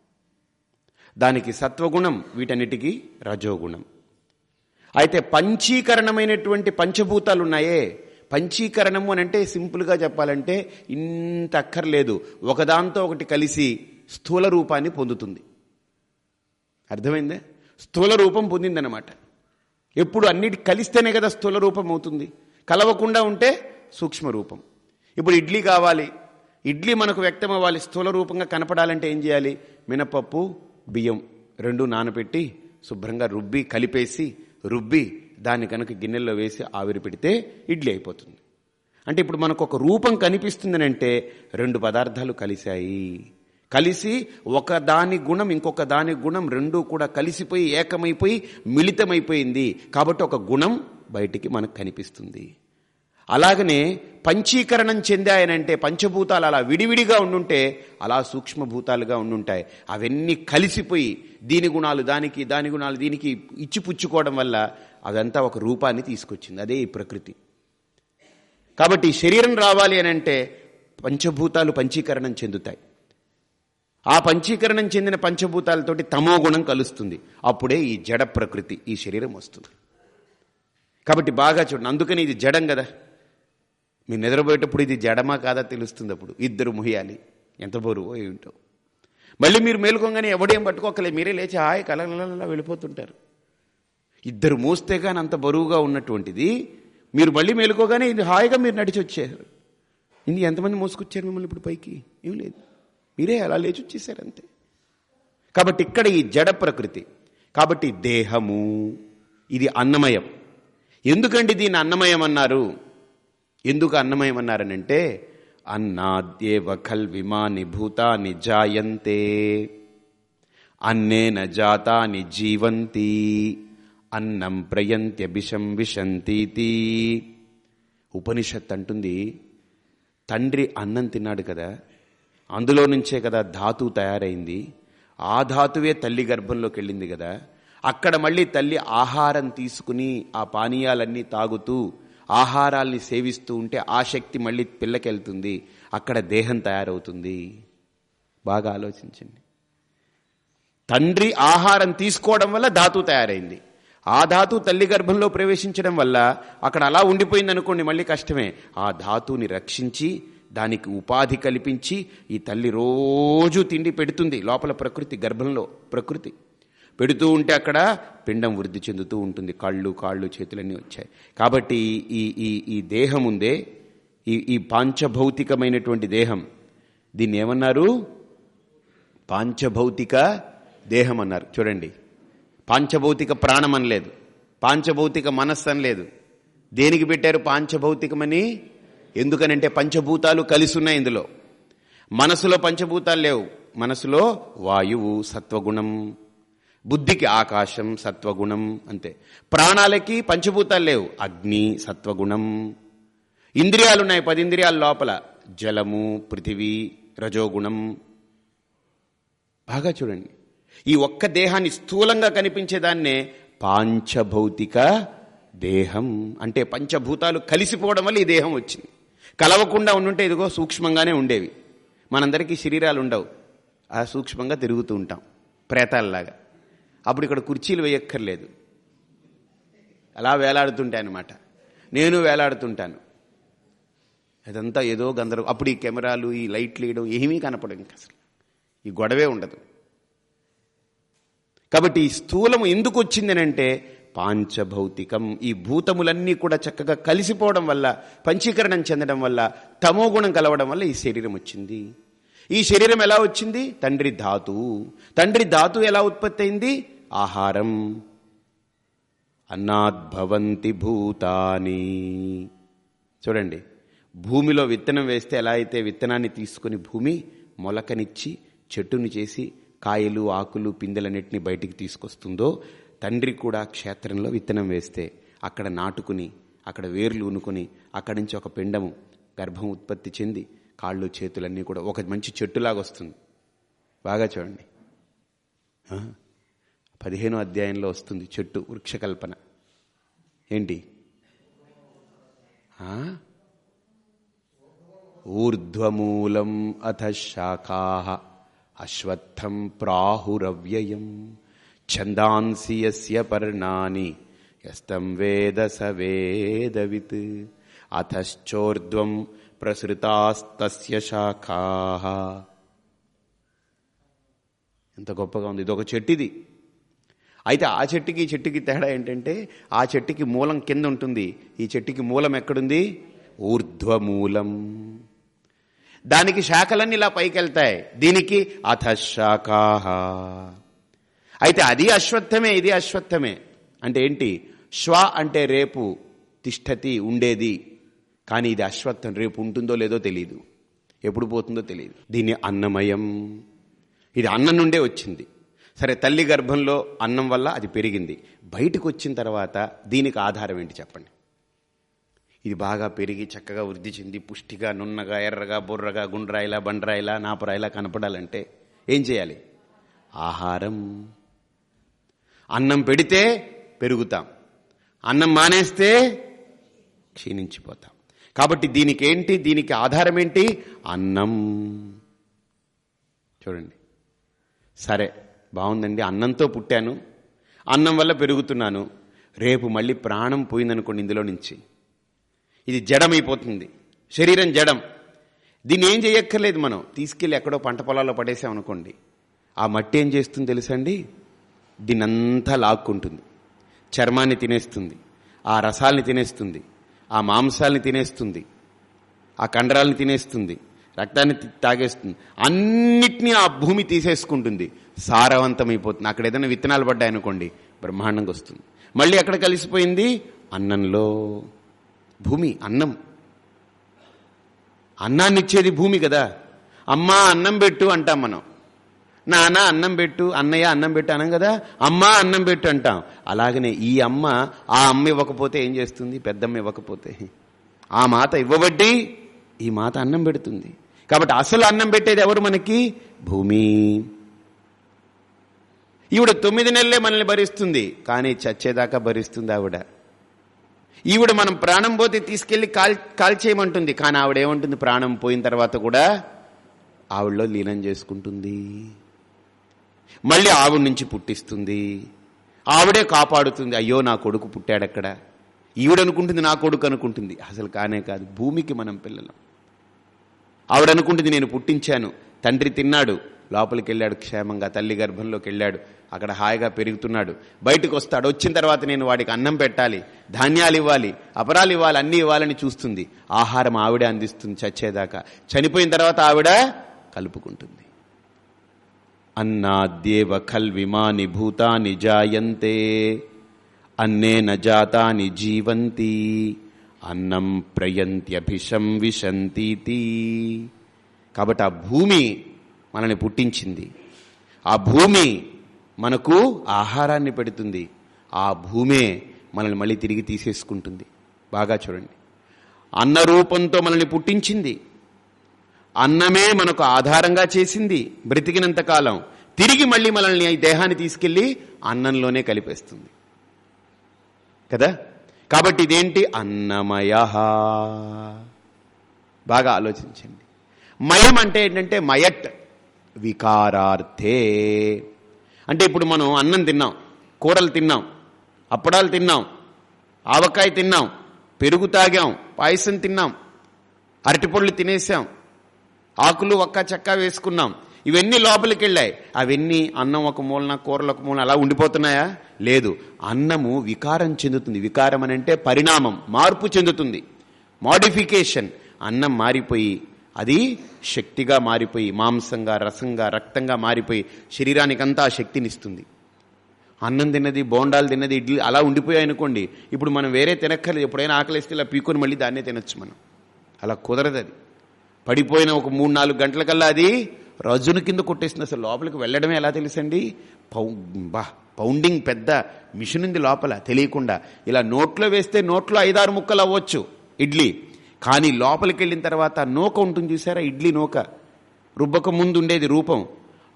S1: దానికి సత్వగుణం వీటన్నిటికీ రజోగుణం. అయితే పంచీకరణమైనటువంటి పంచభూతాలు ఉన్నాయే. పంచీకరణము అని అంటే సింపుల్గా చెప్పాలంటే ఇంత అక్కర్లేదు. ఒకదాంతో ఒకటి కలిసి స్థూల రూపాన్ని పొందుతుంది. అర్థమైందే? స్థూల రూపం పొందిందనమాట ఎప్పుడు అన్నిటి కలిస్తేనే కదా స్థూల రూపం అవుతుంది. కలవకుండా ఉంటే సూక్ష్మ రూపం. ఇప్పుడు ఇడ్లీ కావాలి. ఇడ్లీ మనకు వ్యక్తం అవ్వాలి. స్థూల రూపంగా కనపడాలంటే ఏం చేయాలి? మినపప్పు బియ్యం రెండు నానబెట్టి శుభ్రంగా రుబ్బి కలిపేసి రుబ్బి దాన్ని కనుక గిన్నెల్లో వేసి ఆవిరి పెడితే ఇడ్లీ అయిపోతుంది. అంటే ఇప్పుడు మనకు ఒక రూపం కనిపిస్తుందని అంటే రెండు పదార్థాలు కలిశాయి. కలిసి ఒక దాని గుణం ఇంకొక దాని గుణం రెండూ కూడా కలిసిపోయి ఏకమైపోయి మిళితమైపోయింది. కాబట్టి ఒక గుణం బయటికి మనకు కనిపిస్తుంది. అలాగనే పంచీకరణం చెందాయనంటే పంచభూతాలు అలా విడివిడిగా ఉండుంటే అలా సూక్ష్మభూతాలుగా ఉండుంటాయి. అవన్నీ కలిసిపోయి దీని గుణాలు దానికి దాని గుణాలు దీనికి ఇచ్చిపుచ్చుకోవడం వల్ల అదంతా ఒక రూపాన్ని తీసుకొచ్చింది. అదే ఈ ప్రకృతి. కాబట్టి శరీరం రావాలి అని అంటే పంచభూతాలు పంచీకరణం చెందుతాయి. ఆ పంచీకరణం చెందిన పంచభూతాలతోటి తమో గుణం కలుస్తుంది. అప్పుడే ఈ జడ ప్రకృతి ఈ శరీరం వస్తుంది. కాబట్టి బాగా చూడండి. అందుకని ఇది జడం కదా. మీరు నిద్రపోయేటప్పుడు ఇది జడమా కాదా తెలుస్తుంది అప్పుడు. ఇద్దరు ముహియాలి. ఎంత బరువు ఏమిటో మళ్ళీ మీరు మేలుకోగానే ఎవడేం పట్టుకోకలే మీరే లేచి హాయ్ కలగలలా వెళ్ళిపోతుంటారు. ఇద్దరు మోస్తే కానీ అంత బరువుగా ఉన్నటువంటిది మీరు మళ్ళీ మేలుకోగానే ఇది హాయిగా మీరు నడిచి వచ్చారు ఇది ఎంతమంది మోసుకొచ్చారు మిమ్మల్ని ఇప్పుడు పైకి? ఏం లేదు. మీరే అలా లేచి వచ్చేసారు అంతే. కాబట్టి ఇక్కడ ఈ జడ ప్రకృతి కాబట్టి దేహము. ఇది అన్నమయం. ఎందుకండి దీన్ని అన్నమయం అన్నారు? ఎందుకు అన్నమయమన్నారనంటే అన్నాద్యేవ ఖల్విమాని భూతాని జాయంతే అన్నేన జాతాని జీవంతి అన్నం ప్రయంత్యభిషం విశంతీతి. ఉపనిషత్ అంటుంది తండ్రి అన్నం తిన్నాడు కదా అందులో నుంచే కదా ధాతువు తయారైంది ఆ ధాతువే తల్లి గర్భంలోకి వెళ్ళింది కదా అక్కడ మళ్ళీ తల్లి ఆహారం తీసుకుని ఆ పానీయాలన్నీ తాగుతూ ఆహారాల్ని సేవిస్తూ ఉంటే ఆ శక్తి మళ్ళీ పిల్లకెళ్తుంది. అక్కడ దేహం తయారవుతుంది. బాగా ఆలోచించండి. తండ్రి ఆహారం తీసుకోవడం వల్ల ధాతు తయారైంది. ఆ ధాతు తల్లి గర్భంలో ప్రవేశించడం వల్ల అక్కడ అలా ఉండిపోయింది అనుకోండి మళ్ళీ కష్టమే. ఆ ధాతుని రక్షించి దానికి ఉపాధి కల్పించి ఈ తల్లి రోజు తిండి పెడుతుంది లోపల ప్రకృతి గర్భంలో. ప్రకృతి. పెడుతూ ఉంటే అక్కడ పిండం వృద్ధి చెందుతూ ఉంటుంది. కళ్ళు కాళ్ళు చేతులన్నీ వచ్చాయి. కాబట్టి ఈ ఈ ఈ దేహం ఉందే ఈ ఈ పాంచభౌతికమైనటువంటి దేహం. దీన్ని ఏమన్నారు? పాంచభౌతిక దేహం అన్నారు. చూడండి. పాంచభౌతిక ప్రాణం అనలేదు. పాంచభౌతిక మనస్సు అనలేదు. దేనికి పెట్టారు పాంచభౌతికమని? ఎందుకనంటే పంచభూతాలు కలిసి ఉన్నాయి ఇందులో. మనసులో పంచభూతాలు లేవు. మనసులో వాయువు సత్వగుణం. బుద్ధికి ఆకాశం సత్వగుణం అంతే. ప్రాణాలకి పంచభూతాలు లేవు. అగ్ని సత్వగుణం. ఇంద్రియాలున్నాయి పది ఇంద్రియాల లోపల. జలము పృథివీ రజోగుణం. బాగా చూడండి. ఈ ఒక్క దేహాన్ని స్థూలంగా కనిపించేదాన్నే పాంచభౌతిక దేహం అంటే పంచభూతాలు కలిసిపోవడం వల్ల ఈ దేహం వచ్చింది. కలవకుండా ఉండుంటే ఇదిగో సూక్ష్మంగానే ఉండేవి. మనందరికీ శరీరాలు ఉండవు ఆ సూక్ష్మంగా తిరుగుతూ ఉంటాం. ప్రేతాల్లాగా. అప్పుడు ఇక్కడ కుర్చీలు వేయక్కర్లేదు. అలా వేలాడుతుంటాయి అన్నమాట నేను వేలాడుతుంటాను. అదంతా ఏదో గందరగో అప్పుడు ఈ కెమెరాలు ఈ లైట్లు వేయడం ఏమీ కనపడదు ఇంకా అసలు. ఈ గొడవే ఉండదు. కాబట్టి ఈ స్థూలము ఎందుకు వచ్చిందనంటే పాంచభౌతికం. ఈ భూతములన్నీ కూడా చక్కగా కలిసిపోవడం వల్ల పంచీకరణం చెందడం వల్ల తమో గుణం కలవడం వల్ల ఈ శరీరం వచ్చింది. ఈ శరీరం ఎలా వచ్చింది? తండ్రి ధాతు తండ్రి ధాతు ఎలా ఉత్పత్తి అయింది ఆహారం. అన్నాద్భవంతి భూతాని. చూడండి భూమిలో విత్తనం వేస్తే ఎలా అయితే విత్తనాన్ని తీసుకుని భూమి మొలకనిచ్చి చెట్టుని చేసి కాయలు ఆకులు పిందెలన్నింటినీ బయటికి తీసుకొస్తుందో తండ్రి కూడా క్షేత్రంలో విత్తనం వేస్తే అక్కడ నాటుకుని అక్కడ వేర్లు ఉనుకుని అక్కడి నుంచి ఒక పిండము గర్భం ఉత్పత్తి చెంది కాళ్ళు చేతులన్నీ కూడా ఒక మంచి చెట్టులాగా వస్తుంది. బాగా చూడండి. పదిహేనో అధ్యాయంలో వస్తుంది చెట్టు వృక్షకల్పన. ఏంటి? ఆ? ఊర్ధ్వమూలం అథ శాఖా అశ్వత్థం ప్రాహురవ్యయం ఛందాంసి యస్య పర్ణాని యస్తం వేద స వేదవిత్ అథశ్చోర్ధ్వం ప్రసృతాస్తస్య శాఖా. ఎంత గొప్పగా ఉంది. ఇది ఒక చెట్టిది. అయితే ఆ చెట్టుకి ఈ చెట్టుకి తేడా ఏంటంటే ఆ చెట్టుకి మూలం కింద ఉంటుంది. ఈ చెట్టుకి మూలం ఎక్కడుంది? ఊర్ధ్వమూలం. దానికి శాఖలన్నీ ఇలా పైకి వెళ్తాయి దీనికి అథశాఖాహ. అయితే అది అశ్వత్థమే ఇది అశ్వత్థమే. అంటే ఏంటి? శ్వ అంటే రేపు తిష్టతి ఉండేది. కానీ ఇది అశ్వత్థం రేపు ఉంటుందో లేదో తెలియదు ఎప్పుడు పోతుందో తెలియదు దీన్ని అన్నమయం. ఇది అన్నం నుండే వచ్చింది. సరే తల్లి గర్భంలో అన్నం వల్ల అది పెరిగింది. బయటకు వచ్చిన తర్వాత దీనికి ఆధారం ఏంటి చెప్పండి? ఇది బాగా పెరిగి చక్కగా వృద్ధి చెంది పుష్టిగా నున్నగా ఎర్రగా బుర్రగా గుండ్రాయిలా బండ్రాయిలా నాపరాయిలా కనపడాలంటే ఏం చేయాలి? ఆహారం. అన్నం పెడితే పెరుగుతాం. అన్నం మానేస్తే క్షీణించిపోతాం. కాబట్టి దీనికి ఏంటి దీనికి ఆధారం ఏంటి? అన్నం. చూడండి. సరే బాగుందండి అన్నంతో పుట్టాను అన్నం వల్ల పెరుగుతున్నాను. రేపు మళ్ళీ ప్రాణం పోయిందనుకోండి ఇందులో నుంచి. ఇది జడమైపోతుంది. శరీరం జడం. దీన్ని ఏం చేయక్కర్లేదు మనం. తీసుకెళ్ళి ఎక్కడో పంట పొలాల్లో పడేసామనుకోండి. ఆ మట్టి ఏం చేస్తుంది తెలుసండి? దీన్నంతా లాక్కుంటుంది. చర్మాన్ని తినేస్తుంది. ఆ రసాల్ని తినేస్తుంది. ఆ మాంసాల్ని తినేస్తుంది. ఆ కండరాల్ని తినేస్తుంది. రక్తాన్ని తాగేస్తుంది. అన్నిటినీ ఆ భూమి తీసేసుకుంటుంది. సారవంతమైపోతుంది. అక్కడ ఏదైనా విత్తనాలు పడ్డాయనుకోండి బ్రహ్మాండంగా వస్తుంది. మళ్ళీ ఎక్కడ కలిసిపోయింది? అన్నంలో. భూమి అన్నం. అన్నాన్ని ఇచ్చేది భూమి కదా. అమ్మా అన్నం పెట్టు అంటాం మనం. నాన్న అన్నం పెట్టు అన్నయ్య అన్నం పెట్టు అనం కదా. అమ్మ అన్నం పెట్టు అంటాం. అలాగనే ఈ అమ్మ ఆ అమ్మ ఇవ్వకపోతే ఏం చేస్తుంది? పెద్దమ్మ ఇవ్వకపోతే. ఆ మాత ఇవ్వబట్టి ఈ మాత అన్నం పెడుతుంది. కాబట్టి అసలు అన్నం పెట్టేది ఎవరు మనకి? భూమి. ఈవిడ తొమ్మిది నెలలే మనల్ని భరిస్తుంది. కానీ చచ్చేదాకా భరిస్తుంది ఆవిడ. ఈవిడ మనం ప్రాణం పోతే తీసుకెళ్ళి కాల్ కాల్చేయమంటుంది కానీ ఆవిడ ఏమంటుంది? ప్రాణం పోయిన తర్వాత కూడా ఆవిడలో లీనం చేసుకుంటుంది. మళ్ళీ ఆవిడ నుంచి పుట్టిస్తుంది. ఆవిడే కాపాడుతుంది. అయ్యో నా కొడుకు పుట్టాడక్కడ ఈవిడనుకుంటుంది నా కొడుకు అనుకుంటుంది. అసలు కానే కాదు. భూమికి మనం పిల్లలం. ఆవిడ అనుకుంటుంది నేను పుట్టించాను. తండ్రి తిన్నాడు. లోపలికి వెళ్ళాడు క్షేమంగా తల్లి గర్భంలోకి వెళ్ళాడు అక్కడ హాయిగా పెరుగుతున్నాడు. బయటకు వస్తాడు వచ్చిన తర్వాత నేను వాడికి అన్నం పెట్టాలి ధాన్యాలు ఇవ్వాలి అపరాలు ఇవ్వాలి అన్నీ ఇవ్వాలని చూస్తుంది. ఆహారం ఆవిడే అందిస్తుంది చచ్చేదాకా. చనిపోయిన తర్వాత ఆవిడ కలుపుకుంటుంది. అన్నాద్యేవ ఖల్విమాని భూతాని జాయంతే అన్నేన జాతాని జీవంతి అన్నం ప్రయంత్యభిషం విశంతీతి. కాబట్టి ఆ భూమి మనల్ని పుట్టించింది. ఆ భూమి మనకు ఆహారాన్ని పెడుతుంది. ఆ భూమే మనల్ని మళ్ళీ తిరిగి తీసేసుకుంటుంది. బాగా చూడండి. అన్న రూపంతో మనల్ని పుట్టించింది. అన్నమే మనకు ఆధారంగా చేసింది బ్రతికినంత కాలం. తిరిగి మళ్ళీ మనల్ని ఈ దేహాన్ని తీసుకెళ్ళి అన్నంలోనే కలిపేస్తుంది. కదా? కాబట్టి ఇదేంటి? అన్నమయ. బాగా ఆలోచించండి. మయం అంటే ఏంటంటే మయట్. వికారార్థే. అంటే ఇప్పుడు మనం అన్నం తిన్నాం కూరలు తిన్నాం అప్పడాలు తిన్నాం ఆవకాయ తిన్నాం పెరుగు తాగాం పాయసం తిన్నాం అరటిపళ్ళు తినేసాం ఆకులు ఒక్క చెక్క వేసుకున్నాం ఇవన్నీ లోపలికి వెళ్ళాయి అవన్నీ అన్నం ఒక మూలన కూరలు ఒక మూలన అలా ఉండిపోతున్నాయా? లేదు. అన్నము వికారం చెందుతుంది. వికారం అని అంటే పరిణామం మార్పు చెందుతుంది. మాడిఫికేషన్ అన్నం మారిపోయి అది శక్తిగా మారిపోయి మాంసంగా రసంగా రక్తంగా మారిపోయి శరీరానికంతా ఆ శక్తినిస్తుంది. అన్నం తిన్నది బోండాలు తిన్నది ఇడ్లీ అలా ఉండిపోయాయి అనుకోండి ఇప్పుడు మనం వేరే తినక్కర్లేదు. ఎప్పుడైనా ఆకలిస్తే ఇలా పీకొని మళ్ళీ దాన్నే తినొచ్చు మనం. అలా కుదరదు అది. పడిపోయిన ఒక మూడు నాలుగు గంటలకల్లా అది రజును కింద కొట్టేస్తుంది అసలు లోపలికి వెళ్ళడమే ఎలా తెలుసండి? పౌ బా పౌండింగ్ పెద్ద మిషన్ ఉంది లోపల తెలియకుండా. ఇలా నోట్లో వేస్తే నోట్లో ఐదారు ముక్కలు అవ్వచ్చు. ఇడ్లీ. కానీ లోపలికి వెళ్ళిన తర్వాత నూక ఉంటుంది చూసారా? ఇడ్లీ నూక. రుబ్బక ముందు ఉండేది రూపం.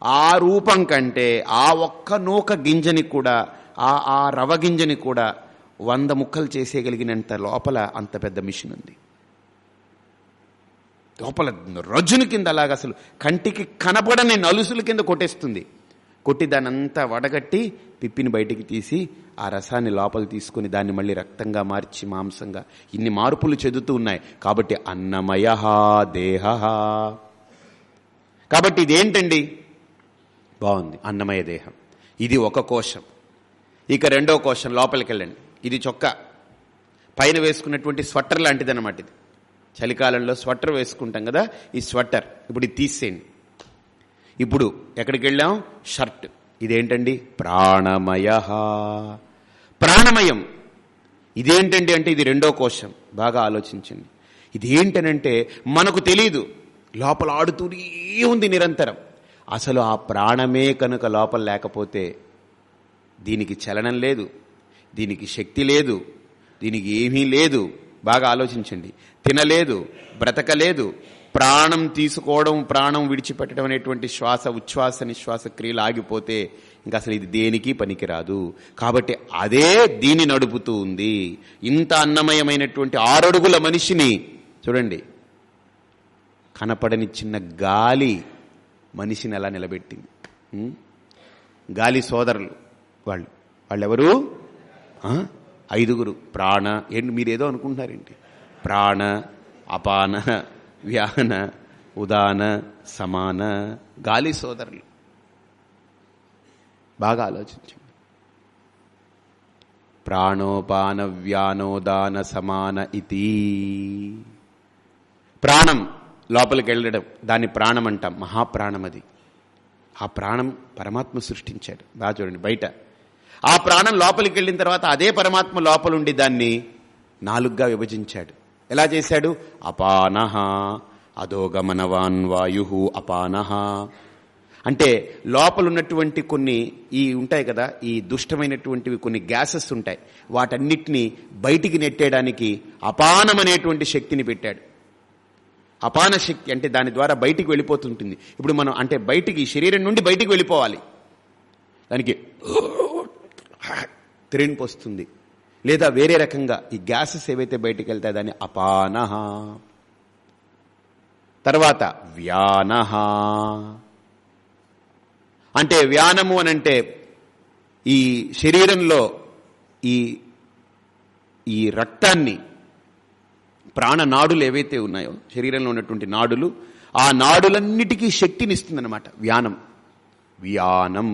S1: ఆ రూపం కంటే ఆ ఒక్క నూక గింజని కూడా ఆ ఆ రవ గింజని కూడా వంద ముక్కలు చేసేయగలిగినంత లోపల అంత పెద్ద మిషన్ ఉంది. లోపల రజ్జుని కింద అలాగ అసలు కంటికి కనపడని నలుసుల కింద కొట్టేస్తుంది. కొట్టి దానంతా వడగట్టి పిప్పిని బయటికి తీసి ఆ రసాన్ని లోపల తీసుకుని దాన్ని మళ్ళీ రక్తంగా మార్చి మాంసంగా ఇన్ని మార్పులు చెందుతూ ఉన్నాయి. కాబట్టి అన్నమయ దేహ. కాబట్టి ఇదేంటండి? బాగుంది. అన్నమయ దేహం. ఇది ఒక కోశం. ఇక రెండో కోశం లోపలికి వెళ్ళండి ఇది చొక్కా. పైన వేసుకున్నటువంటి స్వెటర్ లాంటిది అనమాట ఇది. చలికాలంలో స్వెటర్ వేసుకుంటాం కదా ఈ స్వెటర్. ఇప్పుడు ఇది తీసేయండి. ఇప్పుడు ఎక్కడికి వెళ్ళాం షర్ట్. ఇదేంటండి? ప్రాణమయ. ప్రాణమయం. ఇదేంటండి అంటే ఇది రెండో కోశం. బాగా ఆలోచించండి. ఇదేంటనంటే మనకు తెలియదు లోపల ఆడుతూనే ఉంది నిరంతరం. అసలు ఆ ప్రాణమే కనుక లోపల లేకపోతే దీనికి చలనం లేదు. దీనికి శక్తి లేదు. దీనికి ఏమీ లేదు. బాగా ఆలోచించండి. తినలేదు. బ్రతకలేదు. ప్రాణం తీసుకోవడం ప్రాణం విడిచిపెట్టడం అనేటువంటి శ్వాస ఉచ్ఛ్వాస నిశ్వాస క్రియలు ఆగిపోతే ఇంకా అసలు ఇది దేనికి పనికిరాదు. కాబట్టి అదే దీన్ని నడుపుతూ ఉంది. ఇంత అన్నమయమైనటువంటి ఆరడుగుల మనిషిని చూడండి. కనపడని చిన్న గాలి మనిషిని ఎలా నిలబెట్టింది. గాలి సోదరులు వాళ్ళు. వాళ్ళెవరు? ఐదుగురు. ప్రాణ. ఏంటి మీరేదో అనుకుంటున్నారేంటి? ప్రాణ అపాన వ్యాన ఉదాన సమాన గాలి సోదరులు. బాగా ఆలోచించండి. ప్రాణోపాన వ్యానోదాన సమాన ఇది ప్రాణం లోపలికి వెళ్ళడం దాన్ని ప్రాణం అంటాం. మహాప్రాణం అది. ఆ ప్రాణం పరమాత్మ సృష్టించాడు. బాగా చూడండి బయట. ఆ ప్రాణం లోపలికి వెళ్ళిన తర్వాత అదే పరమాత్మ లోపలుండి దాన్ని నాలుగుగా విభజించాడు. ఎలా చేశాడు? అపానహ అధోగమనవాన్ వాయు అపానహ అంటే లోపల ఉన్నటువంటి కొన్ని ఈ ఉంటాయి కదా ఈ దుష్టమైనటువంటివి కొన్ని గ్యాసెస్ ఉంటాయి. వాటన్నిటిని బయటికి నెట్టేయడానికి అపానం అనేటువంటి శక్తిని పెట్టాడు. అపాన శక్తి అంటే దాని ద్వారా బయటికి వెళ్ళిపోతుంటుంది. ఇప్పుడు మనం అంటే బయటికి శరీరం నుండి బయటికి వెళ్ళిపోవాలి. దానికి త్రేణిపోస్తుంది వస్తుంది లేదా వేరే రకంగా ఈ గ్యాసెస్ ఏవైతే బయటికి వెళ్తాయి దాన్ని అపానహ. తర్వాత వ్యానహ. అంటే వ్యానము అని అంటే ఈ శరీరంలో ఈ ఈ రక్తాన్ని ప్రాణనాడులు ఏవైతే ఉన్నాయో శరీరంలో ఉన్నటువంటి నాడులు ఆ నాడులన్నిటికీ శక్తినిస్తుందన్నమాట. వ్యానం. వ్యానం.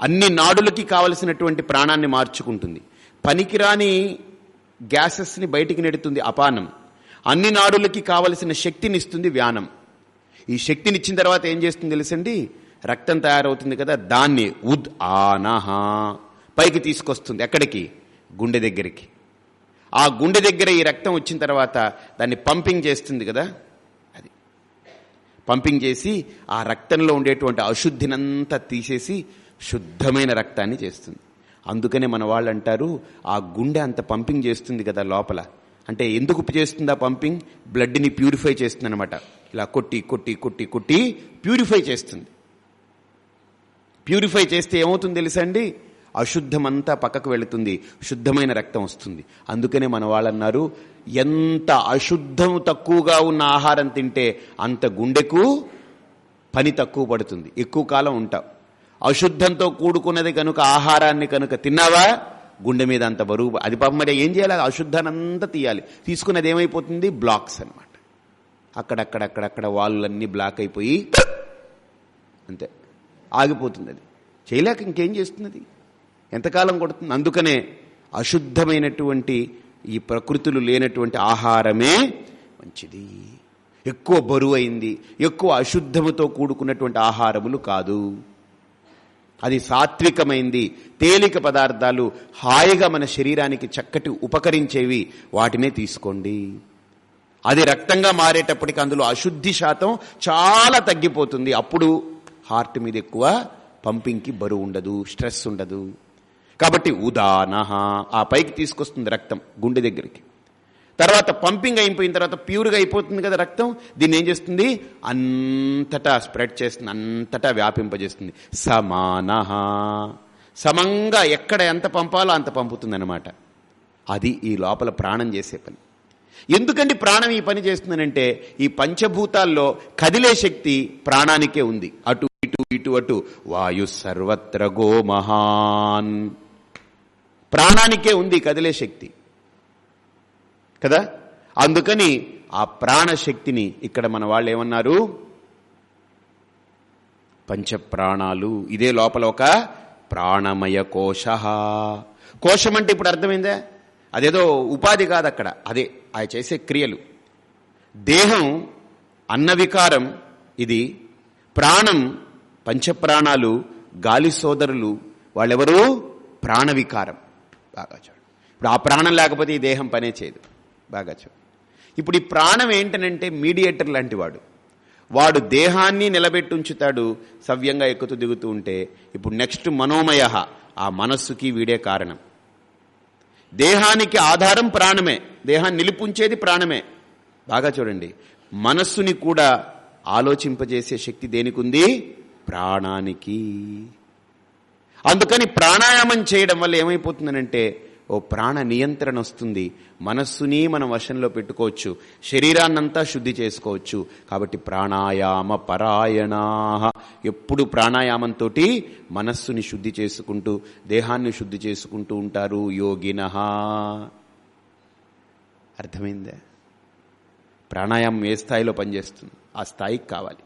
S1: అన్ని నాడులకి కావలసినటువంటి ప్రాణాన్ని మార్చుకుంటుంది. పనికిరాని గ్యాసెస్ని బయటికి నెడుతుంది అపానం. అన్ని నాడులకి కావలసిన శక్తినిస్తుంది వ్యానం. ఈ శక్తినిచ్చిన తర్వాత ఏం చేస్తుంది తెలుసండి? రక్తం తయారవుతుంది కదా దాన్ని ఉద్ ఆనహ పైకి తీసుకొస్తుంది ఎక్కడికి? గుండె దగ్గరికి. ఆ గుండె దగ్గర ఈ రక్తం వచ్చిన తర్వాత దాన్ని పంపింగ్ చేస్తుంది కదా అది. పంపింగ్ చేసి ఆ రక్తంలో ఉండేటువంటి అశుద్ధినంతా తీసేసి శుద్ధమైన రక్తాన్ని చేస్తుంది. అందుకనే మన వాళ్ళు అంటారు ఆ గుండె అంత పంపింగ్ చేస్తుంది కదా లోపల. అంటే ఎందుకు చేస్తుంది ఆ పంపింగ్? బ్లడ్ని ప్యూరిఫై చేస్తుంది అనమాట ఇలా కొట్టి కొట్టి కొట్టి కొట్టి ప్యూరిఫై చేస్తుంది. ప్యూరిఫై చేస్తే ఏమవుతుంది తెలుసండి అశుద్ధమంతా పక్కకు వెళుతుంది. శుద్ధమైన రక్తం వస్తుంది. అందుకనే మన వాళ్ళన్నారు ఎంత అశుద్ధం తక్కువగా ఉన్న ఆహారం తింటే అంత గుండెకు పని తక్కువ పడుతుంది. ఎక్కువ కాలం ఉంటావు అశుద్ధంతో కూడుకున్నది కనుక ఆహారాన్ని కనుక తిన్నావా? గుండె మీద అంత బరువు అది పాపం మరి ఏం చేయాలి? అశుద్ధానంతా తీయాలి. తీసుకున్నది ఏమైపోతుంది? బ్లాక్స్ అనమాట అక్కడక్కడక్కడక్కడ వాళ్ళన్నీ బ్లాక్ అయిపోయి అంతే. ఆగిపోతుంది అది. చేయలేక ఇంకేం చేస్తున్నది? ఎంతకాలం కొడుతుంది? అందుకనే అశుద్ధమైనటువంటి ఈ ప్రకృతులు లేనటువంటి ఆహారమే మంచిది. ఎక్కువ బరువైంది ఎక్కువ అశుద్ధముతో కూడుకున్నటువంటి ఆహారములు కాదు. అది సాత్వికమైంది. తేలిక పదార్థాలు హాయిగా మన శరీరానికి చక్కటి ఉపకరించేవి. వాటినే తీసుకోండి. అది రక్తంగా మారేటప్పటికి అందులో అశుద్ధి శాతం చాలా తగ్గిపోతుంది. అప్పుడు హార్ట్ మీద ఎక్కువ పంపింగ్కి బరువు ఉండదు స్ట్రెస్ ఉండదు. కాబట్టి ఉదానహ ఆ పైకి తీసుకొస్తుంది రక్తం గుండె దగ్గరికి. తర్వాత పంపింగ్ అయిపోయిన తర్వాత ప్యూర్గా అయిపోతుంది కదా రక్తం. దీన్ని ఏం చేస్తుంది? అంతటా స్ప్రెడ్ చేస్తుంది అంతటా వ్యాపింపజేస్తుంది. సమాన. సమంగా ఎక్కడ ఎంత పంపాలో అంత పంపుతుంది అనమాట అది ఈ లోపల ప్రాణం చేసే పని. ఎందుకండి ప్రాణం ఈ పని చేస్తుందనంటే ఈ పంచభూతాల్లో కదిలే శక్తి ప్రాణానికే ఉంది. అటు ఇటు ఇటు అటు. వాయు సర్వత్ర గో మహాన్. ప్రాణానికే ఉంది కదిలే శక్తి. కదా? అందుకని ఆ ప్రాణశక్తిని ఇక్కడ మన వాళ్ళు ఏమన్నారు? పంచప్రాణాలు. ఇదే లోపల ఒక ప్రాణమయ కోశ. కోశం అంటే ఇప్పుడు అర్థమైందా? అదేదో ఉపాధి కాదు అక్కడ. అదే ఆయన చేసే క్రియలు. దేహం అన్న వికారం ఇది ప్రాణం పంచప్రాణాలు గాలి సోదరులు వాళ్ళెవరు? ప్రాణవికారం. బాగా చూడు ఇప్పుడు ఆ ప్రాణం లేకపోతే ఈ దేహం పనే చేయదు. బాగా చెప్పు ఇప్పుడు ఈ ప్రాణం ఏంటనంటే మీడియేటర్ లాంటి వాడు వాడు దేహాన్ని నిలబెట్టుంచుతాడు సవ్యంగా ఎక్కుతూ దిగుతూ ఉంటే ఇప్పుడు నెక్స్ట్ మనోమయ ఆ మనస్సుకి వీడే కారణం. దేహానికి ఆధారం ప్రాణమే దేహాన్ని నిలిపుంచేది ప్రాణమే. బాగా చూడండి మనస్సుని కూడా ఆలోచింపజేసే శక్తి దేనికుంది? ప్రాణానికి. అందుకని ప్రాణాయామం చేయడం వల్ల ఏమైపోతుందనంటే ఓ ప్రాణ నియంత్రణ వస్తుంది. మనస్సుని మనం వశంలో పెట్టుకోవచ్చు. శరీరాన్నంతా శుద్ధి చేసుకోవచ్చు. కాబట్టి ప్రాణాయామ పరాయణా. ఎప్పుడు ప్రాణాయామంతో మనస్సుని శుద్ధి చేసుకుంటూ దేహాన్ని శుద్ధి చేసుకుంటూ ఉంటారు యోగిన. అర్థమైందా? ప్రాణాయామం ఏ స్థాయిలో పనిచేస్తుంది? ఆ స్థాయికి కావాలి.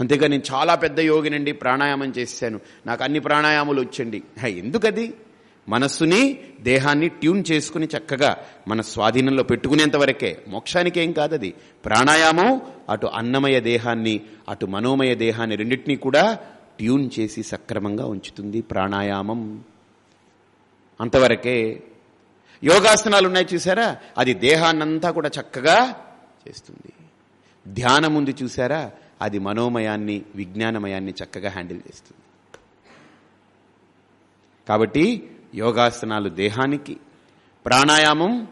S1: అంతేగా నేను చాలా పెద్ద యోగినండి ప్రాణాయామం చేశాను. నాకు అన్ని ప్రాణాయామాలు వచ్చండి. ఎందుకది? మనస్సుని దేహాన్ని ట్యూన్ చేసుకుని చక్కగా మన స్వాధీనంలో పెట్టుకునేంత వరకే. మోక్షానికి ఏం కాదది. ప్రాణాయామం అటు అన్నమయ దేహాన్ని అటు మనోమయ దేహాన్ని రెండింటినీ కూడా ట్యూన్ చేసి సక్రమంగా ఉంచుతుంది ప్రాణాయామం. అంతవరకే యోగాసనాలు ఉన్నాయి చూసారా? అది దేహాన్నంతా కూడా చక్కగా చేస్తుంది. ధ్యానం ఉంది చూసారా? అది మనోమయాన్ని విజ్ఞానమయాన్ని చక్కగా హ్యాండిల్ చేస్తుంది. కాబట్టి యోగాసనాలు దేహానికి ప్రాణాయామం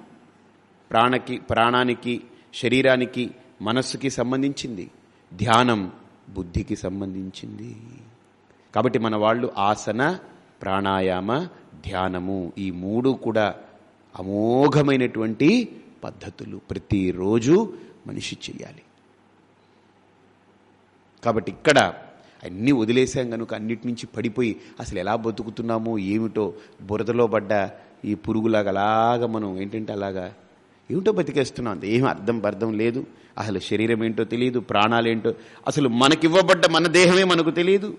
S1: ప్రాణకి ప్రాణానికి శరీరానికి మనస్సుకి సంబంధించింది. ధ్యానం బుద్ధికి సంబంధించింది. కాబట్టి మన వాళ్ళు ఆసన ప్రాణాయామ ధ్యానము ఈ మూడు కూడా అమోఘమైనటువంటి పద్ధతులు ప్రతిరోజు మనిషి చెయ్యాలి. కాబట్టి ఇక్కడ అన్నీ వదిలేసాం కనుక అన్నిటి నుంచి పడిపోయి అసలు ఎలా బతుకుతున్నామో ఏమిటో బురదలో పడ్డ ఈ పురుగులాగా అలాగా మనం ఏంటంటే అలాగా ఏమిటో బతికేస్తున్నాం. ఏం అర్థం అర్థం లేదు. అసలు శరీరం ఏంటో తెలియదు. ప్రాణాలేంటో అసలు మనకివ్వబడ్డ మన దేహమే మనకు తెలియదు.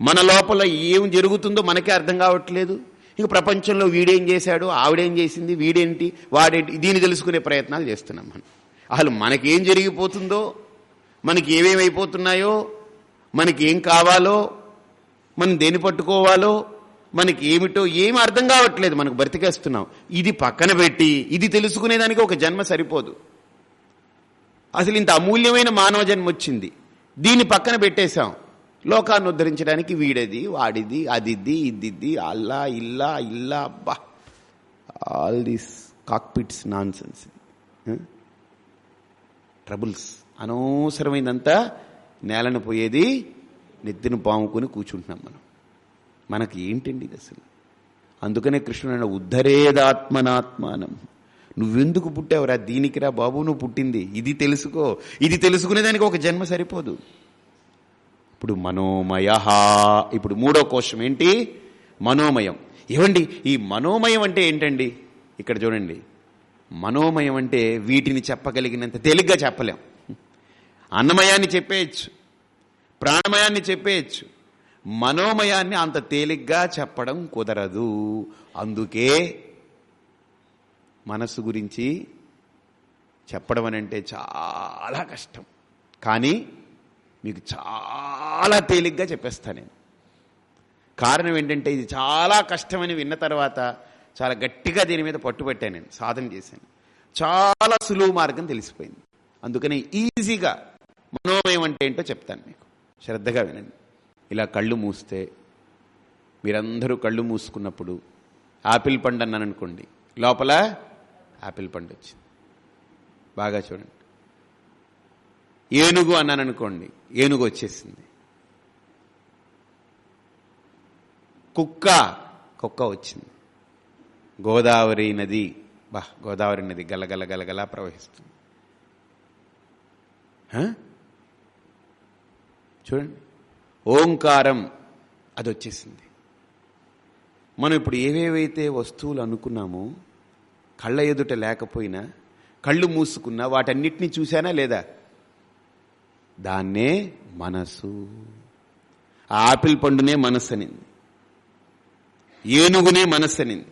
S1: మన లోపల ఏం జరుగుతుందో మనకే అర్థం కావట్లేదు. ఇంక ప్రపంచంలో వీడేం చేశాడు? ఆవిడేం చేసింది? వీడేంటి? వాడేంటి? దీన్ని తెలుసుకునే ప్రయత్నాలు చేస్తున్నాం మనం. అసలు మనకేం జరిగిపోతుందో? మనకి ఏమేమైపోతున్నాయో? మనకి ఏం కావాలో మనం దేని పట్టుకోవాలో మనకి ఏమిటో ఏమి అర్థం కావట్లేదు. మనకు బ్రతికేస్తున్నాం ఇది పక్కన పెట్టి ఇది తెలుసుకునేదానికి ఒక జన్మ సరిపోదు. అసలు ఇంత అమూల్యమైన మానవ జన్మ వచ్చింది. దీన్ని పక్కన పెట్టేశాం. లోకాన్ని ఉద్ధరించడానికి వీడది వాడిది అదిద్ది ఇదిద్ది అల్లా ఇల్లా ఇల్లా అబ్బా. All these cockpits nonsense troubles అనవసరమైందంతా నేలను పోయేది నెత్తిన పాముకొని కూర్చుంటున్నాం మనం. మనకి ఏంటండి ఇది అసలు? అందుకనే కృష్ణుడు ఉద్ధరేదాత్మనాత్మానం. నువ్వెందుకు పుట్టావురా? దీనికిరా బాబు నువ్వు పుట్టింది. ఇది తెలుసుకో. ఇది తెలుసుకునేదానికి ఒక జన్మ సరిపోదు. ఇప్పుడు మనోమయ. ఇప్పుడు మూడో కోశం ఏంటి? మనోమయం. ఏమండి ఈ మనోమయం అంటే ఏంటండి? ఇక్కడ చూడండి. మనోమయం అంటే వీటిని చెప్పగలిగినంత తేలిగ్గా చెప్పలేం. అన్నమయాన్ని చెప్పేయచ్చు ప్రాణమయాన్ని చెప్పేయచ్చు. మనోమయాన్ని అంత తేలిగ్గా చెప్పడం కుదరదు. అందుకే మనస్సు గురించి చెప్పడం అని అంటే చాలా కష్టం. కానీ మీకు చాలా తేలిగ్గా చెప్పేస్తా నేను. కారణం ఏంటంటే ఇది చాలా కష్టమని విన్న తర్వాత చాలా గట్టిగా దీని మీద పట్టుబట్టాను నేను సాధన చేశాను. చాలా సులువు మార్గం తెలిసిపోయింది. అందుకని ఈజీగా మనోమయం అంటే ఏంటో చెప్తాను మీకు. శ్రద్ధగా వినండి. ఇలా కళ్ళు మూస్తే మీరందరూ కళ్ళు మూసుకున్నప్పుడు ఆపిల్ పండు అన్నాను అనుకోండి లోపల ఆపిల్ పండు వచ్చింది. బాగా చూడండి. ఏనుగు అన్నాను అనుకోండి ఏనుగు వచ్చేసింది. కుక్క కుక్క వచ్చింది. గోదావరి నది బా గోదావరి నది గలగల గలగలా ప్రవహిస్తుంది. చూడండి. ఓంకారం అది వచ్చేసింది మనం ఇప్పుడు ఏవేవైతే వస్తువులు అనుకున్నామో కళ్ళ ఎదుట లేకపోయినా కళ్ళు మూసుకున్నా వాటన్నిటినీ చూశానా లేదా? దాన్నే మనసు. ఆ ఆపిల్ పండునే మనస్సు అనింది ఏనుగునే మనస్సు అనింది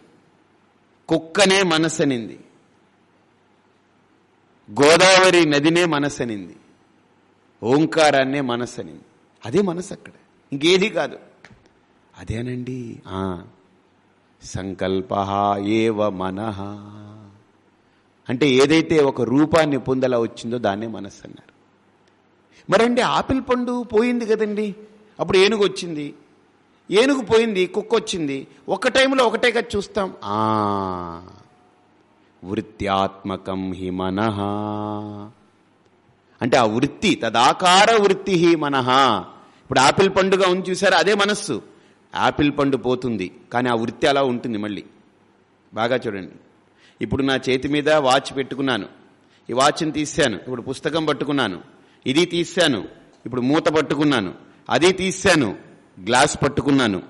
S1: కుక్కనే మనస్సు అనింది గోదావరి నదినే మనస్సు అనింది ఓంకారాన్నే మనస్సు అదే మనస్సు అక్కడ ఇంకేది కాదు. అదేనండి. సంకల్ప ఏవ మన. అంటే ఏదైతే ఒక రూపాన్ని పొందలా వచ్చిందో దాన్నే మనస్సు అన్నారు మరండి ఆపిల్ పండు పోయింది కదండి. అప్పుడు ఏనుగు వచ్చింది. ఏనుగు పోయింది కుక్క వచ్చింది. ఒక టైంలో ఒకటే కదా చూస్తాం. ఆ. హి మనః. అంటే ఆ వృత్తి తదాకార వృత్తి మనహ. ఇప్పుడు ఆపిల్ పండుగ ఉంది చూసారా? అదే మనస్సు. ఆపిల్ పండు పోతుంది కానీ ఆ వృత్తి అలా ఉంటుంది మళ్ళీ. బాగా చూడండి. ఇప్పుడు నా చేతి మీద వాచ్ పెట్టుకున్నాను. ఈ వాచ్ని తీశాను. ఇప్పుడు పుస్తకం పట్టుకున్నాను. ఇది తీశాను. ఇప్పుడు మూత పట్టుకున్నాను. అది తీశాను. గ్లాస్ పట్టుకున్నాను.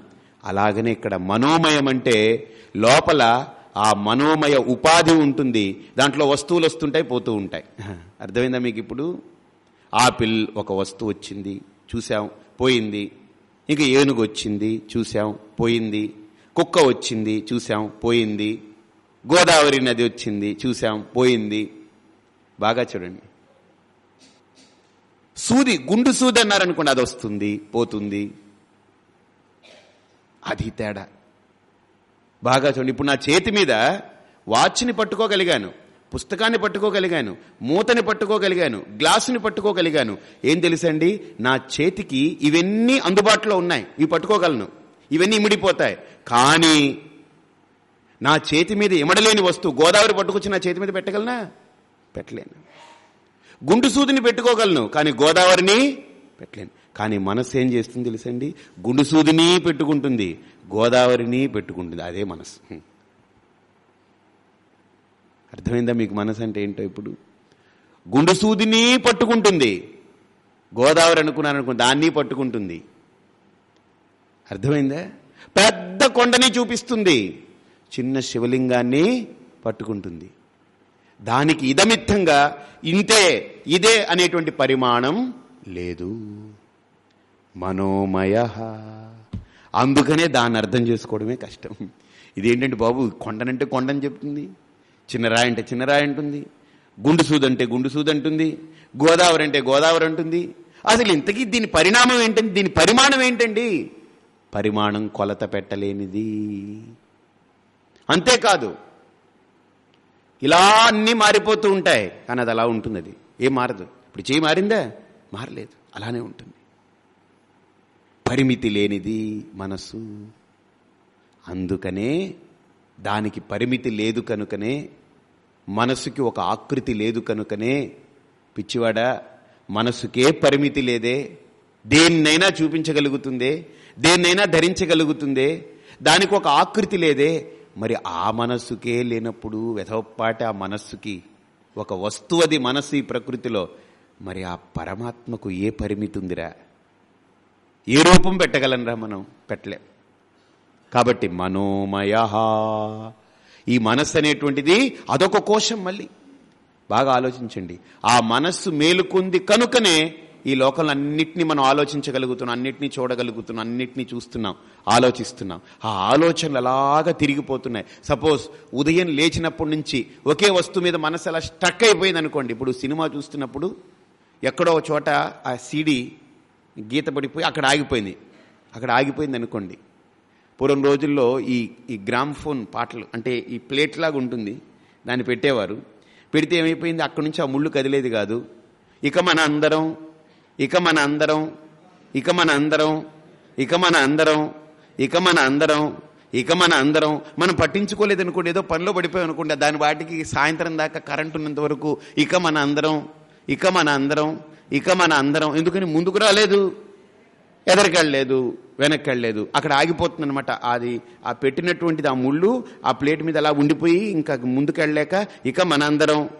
S1: అలాగనే ఇక్కడ మనోమయం అంటే లోపల ఆ మనోమయ ఉపాధి ఉంటుంది. దాంట్లో వస్తువులు వస్తుంటాయి పోతూ ఉంటాయి. [LAUGHS] అర్థమైందా మీకు ఇప్పుడు? ఆపిల్ ఒక వస్తువు వచ్చింది చూసాం పోయింది. ఇక ఏనుగు వచ్చింది చూసాం పోయింది. కుక్క వచ్చింది చూసాం పోయింది. గోదావరి నది వచ్చింది చూసాం పోయింది. బాగా చూడండి. సూది గుండు సూది అన్నారనుకోండి అది వస్తుంది పోతుంది. అది తేడా. బాగా చూడండి. ఇప్పుడు నా చేతి మీద వాచ్ని పట్టుకోగలిగాను పుస్తకాన్ని పట్టుకోగలిగాను మూతని పట్టుకోగలిగాను గ్లాసుని పట్టుకోగలిగాను. ఏం తెలుసండి? నా చేతికి ఇవన్నీ అందుబాటులో ఉన్నాయి. ఇవి పట్టుకోగలను. ఇవన్నీ ఇమిడిపోతాయి. కానీ నా చేతి మీద ఇమడలేని వస్తువు గోదావరి పట్టుకొచ్చి నా చేతి మీద పెట్టగలనా? పెట్టలేను. గుండు సూదిని పెట్టుకోగలను కానీ గోదావరిని పెట్టలేను. కానీ మనస్సు ఏం చేస్తుంది తెలుసండి? గుండు సూదిని పెట్టుకుంటుంది. గోదావరిని పెట్టుకుంటుంది. అదే మనసు. అర్థమైందా మీకు మనసు అంటే ఏంటో ఇప్పుడు? గుండుసూదిని పట్టుకుంటుంది. గోదావరి అనుకున్నాను అనుకుని దాన్ని పట్టుకుంటుంది. అర్థమైందా? పెద్ద కొండని చూపిస్తుంది. చిన్న శివలింగాన్ని పట్టుకుంటుంది. దానికి ఇదమిత్తంగా ఇంతే ఇదే అనేటువంటి పరిమాణం లేదు. మనోమయ. అందుకనే దాన్ని అర్థం చేసుకోవడమే కష్టం. ఇదేంటంటే బాబు కొండనంటే కొండని చెప్తుంది. చిన్నరాయి అంటే చిన్నరాయి అంటుంది. గుండు సూది అంటే గుండు సూది అంటుంది గోదావరి అంటే గోదావరి అంటుంది. అసలు ఇంతకీ దీని పరిణామం ఏంటండి? దీని పరిమాణం ఏంటండి? పరిమాణం కొలత పెట్టలేనిది. అంతేకాదు ఇలా అన్నీ మారిపోతూ ఉంటాయి. కానీ అది అలా ఉంటుంది అది ఏం మారదు. ఇప్పుడు చేయి మారిందా? మారలేదు. అలానే ఉంటుంది. పరిమితి లేనిది మనస్సు. అందుకనే దానికి పరిమితి లేదు కనుకనే మనసుకి ఒక ఆకృతి లేదు కనుకనే పిచ్చివాడా మనసుకే పరిమితి లేదే. దేన్నైనా చూపించగలుగుతుందే దేన్నైనా ధరించగలుగుతుందే దానికి ఒక ఆకృతి లేదే. మరి ఆ మనస్సుకే లేనప్పుడు వెధవపాటి ఆ మనస్సుకి ఒక వస్తువు అది మనస్సు ఈ ప్రకృతిలో. మరి ఆ పరమాత్మకు ఏ పరిమితి ఉందిరా? ఏ రూపం పెట్టగలనరా మనం? పెట్టలేం. కాబట్టి మనోమయ. ఈ మనస్సు అనేటువంటిది అదొక కోశం మళ్ళీ. బాగా ఆలోచించండి. ఆ మనస్సు మేలుకుంది కనుకనే ఈ లోకంలో అన్నిటినీ మనం ఆలోచించగలుగుతున్నాం అన్నిటినీ చూడగలుగుతున్నాం అన్నిటినీ చూస్తున్నాం ఆలోచిస్తున్నాం. ఆ ఆలోచనలు అలాగా తిరిగిపోతున్నాయి. సపోజ్ ఉదయం లేచినప్పటి నుంచి ఒకే వస్తువు మీద మనసు అలా స్టక్ అయిపోయింది అనుకోండి ఇప్పుడు సినిమా చూస్తున్నప్పుడు ఎక్కడో ఒక చోట ఆ సీడీ గీత పడిపోయి అక్కడ ఆగిపోయింది. అక్కడ ఆగిపోయింది అనుకోండి. పూర్వం రోజుల్లో ఈ ఈ గ్రామ్ ఫోన్ పాటలు అంటే ఈ ప్లేట్ లాగా ఉంటుంది దాన్ని పెట్టేవారు. పెడితే ఏమైపోయింది? అక్కడి నుంచి ఆ ముళ్ళు కదిలేది కాదు. ఇక మన అందరం ఇక మన అందరం ఇక మన అందరం ఇక మన అందరం ఇక మన అందరం ఇక మన అందరం మనం పట్టించుకోలేదు అనుకోండి ఏదో పనిలో పడిపోయాం అనుకోండి దాని వాటికి సాయంత్రం దాకా కరెంట్ ఉన్నంత వరకు ఇక మన అందరం ఇక మన అందరం ఇక మన అందరం ఎందుకని ముందుకు రాలేదు? ఎదరికెళ్ళలేదు వెనక్కెళ్ళలేదు. అక్కడ ఆగిపోతుంది అనమాట అది ఆ పెట్టినటువంటిది ఆ ముళ్ళు ఆ ప్లేట్ మీద అలా ఉండిపోయి ఇంకా ముందుకెళ్ళలేక ఇక మన అందరం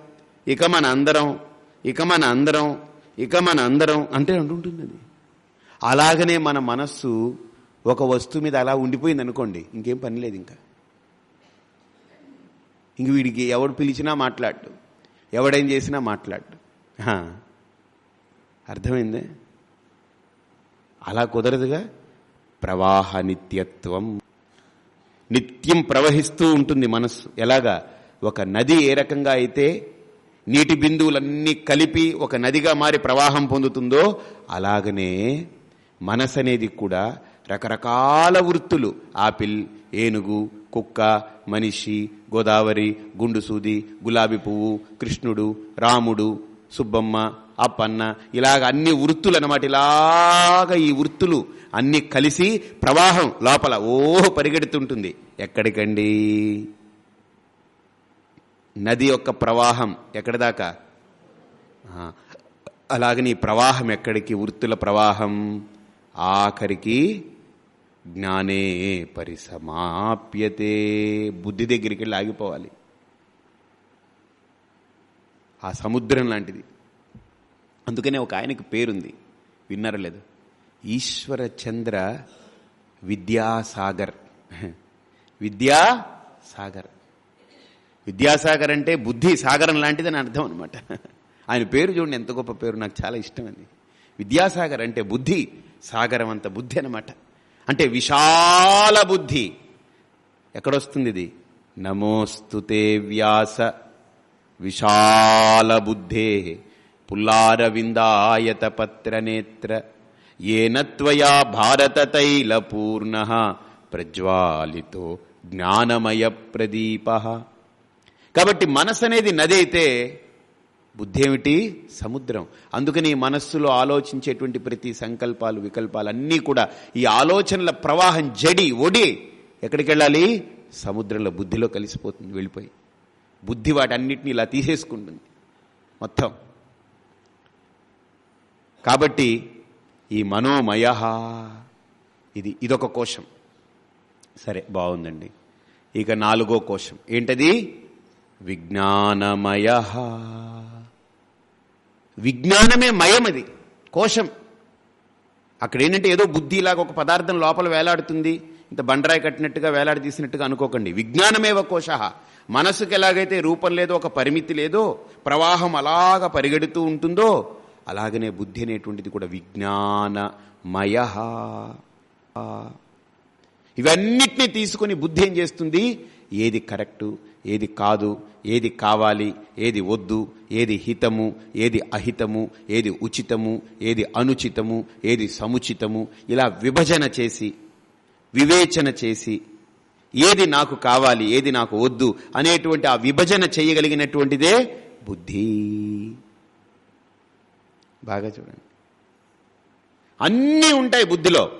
S1: ఇక మన అందరం ఇక మన అందరం ఇక మన అందరం అంటే అంటుంటుంది అది అలాగనే మన మనస్సు ఒక వస్తువు మీద అలా ఉండిపోయింది అనుకోండి ఇంకేం పని లేదు ఇంకా. ఇంక వీడికి ఎవడు పిలిచినా మాట్లాడు. ఎవడేం చేసినా మాట్లాడు. హా. అర్థమైందే? అలా కుదరదుగా? ప్రవాహ నిత్యత్వం. నిత్యం ప్రవహిస్తూ ఉంటుంది మనస్సు. ఎలాగా? ఒక నది ఏ రకంగా అయితే నీటి బిందువులన్నీ కలిపి ఒక నదిగా మారి ప్రవాహం పొందుతుందో అలాగనే మనసు అనేది కూడా రకరకాల వృత్తులు. ఆపిల్ ఏనుగు కుక్క మనిషి గోదావరి గుండుసూది గులాబీ పువ్వు కృష్ణుడు రాముడు సుబ్బమ్మ అప్పన్న ఇలాగ అన్ని వృత్తులు అనమాట ఇలాగ ఈ వృత్తులు అన్ని కలిసి ప్రవాహం లోపల ఓ పరిగెడుతుంటుంది. ఎక్కడికండి? నది యొక్క ప్రవాహం ఎక్కడి దాకా అలాగని ప్రవాహం ఎక్కడికి? వృత్తుల ప్రవాహం ఆఖరికి జ్ఞానే పరిసమాప్యతే. బుద్ధి దగ్గరికి వెళ్ళి ఆగిపోవాలి. ఆ సముద్రం లాంటిది. అందుకనే ఒక ఆయనకి పేరుంది. విన్నారా లేదు? ఈశ్వర చంద్ర విద్యాసాగర్. విద్యాసాగర్. విద్యాసాగర్ అంటే బుద్ధి సాగరం లాంటిదని అర్థం అనమాట ఆయన పేరు చూడండి ఎంత గొప్ప పేరు నాకు చాలా ఇష్టమైంది విద్యాసాగర్ అంటే బుద్ధి సాగరం అంత బుద్ధి అనమాట అంటే విశాల బుద్ధి. ఎక్కడొస్తుంది ఇది? నమోస్తుతే వ్యాస. విశాల బుద్ధే. పుల్లారవిందాయతపత్రనేత్ర ఏనత్వయా ఏన త్వయా భారత తైలపూర్ణ ప్రజ్వాలితో జ్ఞానమయ ప్రదీప. కాబట్టి మనసు అనేది నది అయితే బుద్ధి ఏమిటి సముద్రం. అందుకని ఈ మనస్సులో ఆలోచించేటువంటి ప్రతి సంకల్పాలు వికల్పాలు అన్నీ కూడా ఈ ఆలోచనల ప్రవాహం జడి ఒడి ఎక్కడికి వెళ్ళాలి సముద్రంలో బుద్ధిలో కలిసిపోతుంది వెళ్ళిపోయి. బుద్ధి వాటన్నిటిని ఇలా తీసేసుకుంటుంది. మొత్తం. కాబట్టి ఈ మనోమయ ఇది ఇదొక కోశం. సరే బాగుందండి. ఇక నాలుగో కోశం. ఏంటది? విజ్ఞానమయ. విజ్ఞానమే మయం అది కోశం. అక్కడ ఏంటంటే ఏదో బుద్ధిలాగా ఒక పదార్థం లోపల వేలాడుతుంది ఇంత బండరాయి కట్టినట్టుగా వేలాడి తీసినట్టుగా అనుకోకండి. విజ్ఞానమేవ కోశ. మనసుకు ఎలాగైతే రూపం లేదో ఒక పరిమితి లేదో ప్రవాహం అలాగా పరిగెడుతూ ఉంటుందో అలాగనే బుద్ధి అనేటువంటిది కూడా విజ్ఞానమయ ఇవన్నిటినీ తీసుకొని బుద్ధి ఏం చేస్తుంది? ఏది కరెక్టు ఏది కాదు ఏది కావాలి ఏది వద్దు ఏది హితము ఏది అహితము ఏది ఉచితము ఏది అనుచితము ఏది సముచితము ఇలా విభజన చేసి వివేచన చేసి ఏది నాకు కావాలి ఏది నాకు వద్దు అనేటువంటి ఆ విభజన చేయగలిగినటువంటిదే బుద్ధి. బాగా చూడండి. అన్నీ ఉంటాయి బుద్ధిలో.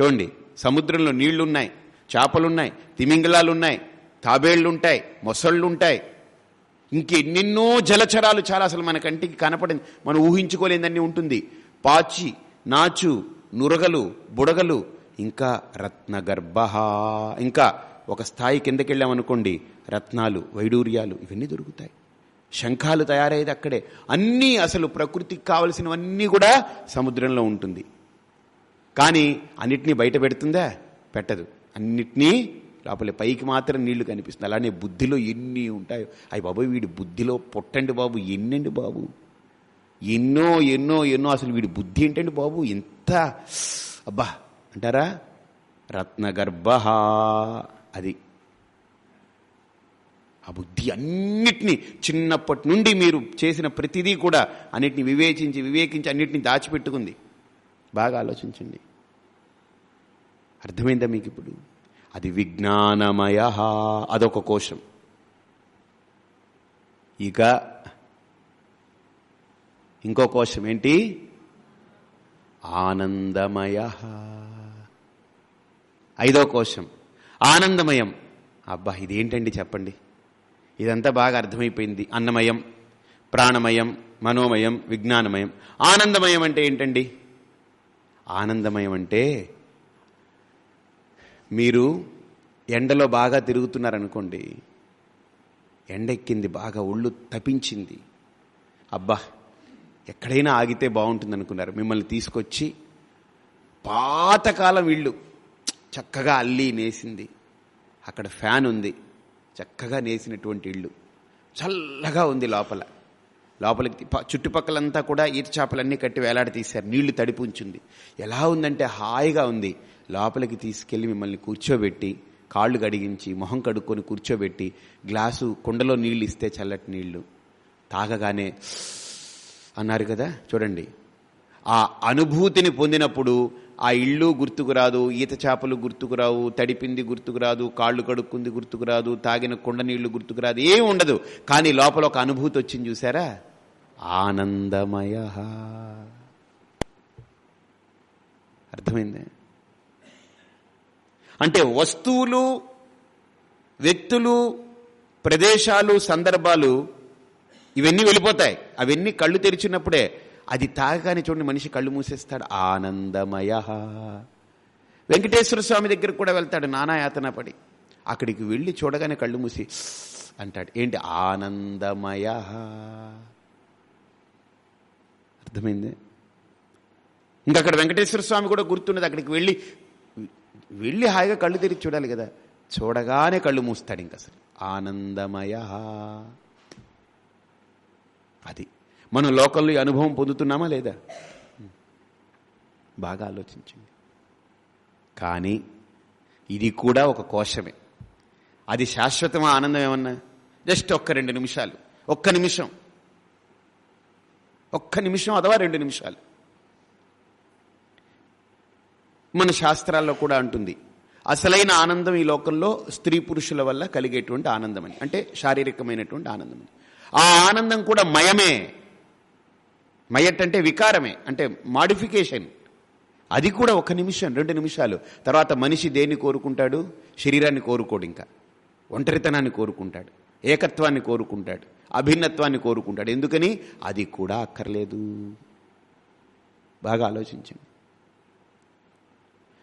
S1: చూడండి సముద్రంలో నీళ్ళున్నాయి చేపలున్నాయి తిమింగలాలున్నాయి తాబేళ్ళుంటాయి మొసళ్ళుంటాయి. ఇంకెన్నెన్నో జలచరాలు చాలా అసలు మన కంటికి కనపడింది మనం ఊహించుకోలేదన్నీ ఉంటుంది. పాచి నాచు నురగలు బుడగలు ఇంకా రత్నగర్భ ఇంకా ఒక స్థాయి కిందకి వెళ్ళామనుకోండి రత్నాలు వైడూర్యాలు ఇవన్నీ దొరుకుతాయి. శంఖాలు తయారయ్యేది అక్కడే. అన్నీ అసలు ప్రకృతికి కావలసినవన్నీ కూడా సముద్రంలో ఉంటుంది. కానీ అన్నిటినీ బయట పెడుతుందా? పెట్టదు. అన్నిటినీ లోపల. పైకి మాత్రం నీళ్ళు కనిపిస్తుంది. అలానే బుద్ధిలో ఎన్ని ఉంటాయో. అయ్యి బాబు వీడి బుద్ధిలో పొట్టండి బాబు ఎన్నండి బాబు? ఎన్నో ఎన్నో ఎన్నో అసలు వీడి బుద్ధి ఏంటండి బాబు? ఎంత అబ్బా అంటారా? రత్నగర్భ అది. ఆ బుద్ధి అన్నిటినీ చిన్నప్పటి నుండి మీరు చేసిన ప్రతిదీ కూడా అన్నిటిని వివేచించి వివేకించి అన్నిటిని దాచిపెట్టుకుంది. బాగా ఆలోచించండి. అర్థమైందా మీకు ఇప్పుడు? అది విజ్ఞానమయ అదొక కోశం. ఇక ఇంకో కోశం ఏంటి? ఆనందమయ ఐదో కోశం. ఆనందమయం. అబ్బా ఇదేంటండి చెప్పండి? ఇదంతా బాగా అర్థమైపోయింది. అన్నమయం ప్రాణమయం మనోమయం విజ్ఞానమయం. ఆనందమయం అంటే ఏంటండి? ఆనందమయం అంటే మీరు ఎండలో బాగా తిరుగుతున్నారనుకోండి ఎండెక్కింది బాగా ఒళ్ళు తపించింది. అబ్బా ఎక్కడైనా ఆగితే బాగుంటుంది అనుకున్నారు మిమ్మల్ని తీసుకొచ్చి పాతకాలం ఇళ్ళు చక్కగా అల్లి నేసింది. అక్కడ ఫ్యాన్ ఉంది చక్కగా నేసినటువంటి ఇళ్ళు. చల్లగా ఉంది లోపల. లోపలికి చుట్టుపక్కలంతా కూడా ఈర్చాపలన్నీ కట్టి వేలాడ తీశారు. నీళ్ళు తడిపి ఉంచింది. ఎలా ఉందంటే హాయిగా ఉంది. లోపలికి తీసుకెళ్ళి మిమ్మల్ని కూర్చోబెట్టి కాళ్ళు కడిగించి మొహం కడుక్కొని కూర్చోబెట్టి గ్లాసు కుండలో నీళ్ళు ఇస్తే చల్లటి నీళ్ళు. తాగగానే అన్నారు కదా చూడండి. ఆ అనుభూతిని పొందినప్పుడు ఆ ఇళ్ళు గుర్తుకు రాదు ఈత చేపలు గుర్తుకు రావు తడిపింది గుర్తుకు రాదు కాళ్ళు కడుక్కుంది గుర్తుకు రాదు తాగిన కుండ నీళ్ళు గుర్తుకు రాదు ఏం ఉండదు. కానీ లోపల ఒక అనుభూతి వచ్చింది చూసారా ఆనందమయ. అర్థమైంది? అంటే వస్తువులు వ్యక్తులు ప్రదేశాలు సందర్భాలు ఇవన్నీ వెళ్ళిపోతాయి. అవన్నీ కళ్ళు తెరిచినప్పుడే అది తాగగానే చూడండి మనిషి కళ్ళు మూసేస్తాడు. ఆనందమయ. వెంకటేశ్వర స్వామి దగ్గరకు కూడా వెళ్తాడు నానాయాతన పడి. అక్కడికి వెళ్ళి చూడగానే కళ్ళు మూసి అంటాడు. ఏంటి? ఆనందమయ. అర్థమైంది? ఇంకా అక్కడ వెంకటేశ్వర స్వామి కూడా గుర్తున్నది. అక్కడికి వెళ్ళి వెళ్ళి హాయిగా కళ్ళు తెరిచి చూడాలి కదా. చూడగానే కళ్ళు మూస్తాడు ఇంకా అసలు ఆనందమయ. అది. మనం లోకల్లో ఈ అనుభవం పొందుతున్నామా లేదా? బాగా ఆలోచించండి. కానీ ఇది కూడా ఒక కోశమే. అది శాశ్వతమా ఆనందం ఏమన్నా? జస్ట్ ఒక్క రెండు నిమిషాలు. ఒక్క నిమిషం. ఒక్క నిమిషం అథవా రెండు నిమిషాలు. మన శాస్త్రాల్లో కూడా అంటుంది అసలైన ఆనందం ఈ లోకంలో స్త్రీ పురుషుల వల్ల కలిగేటువంటి ఆనందం అని అంటే శారీరకమైనటువంటి ఆనందం అని ఆ ఆనందం కూడా మయమే. మయట్ అంటే వికారమే అంటే మాడిఫికేషన్. అది కూడా ఒక నిమిషం రెండు నిమిషాలు. తర్వాత మనిషి దేన్ని కోరుకుంటాడు? శరీరాన్ని కోరుకోడు ఇంకా. ఒంటరితనాన్ని కోరుకుంటాడు. ఏకత్వాన్ని కోరుకుంటాడు. అభిన్నత్వాన్ని కోరుకుంటాడు. ఎందుకని? అది కూడా అక్కర్లేదు. బాగా ఆలోచించండి.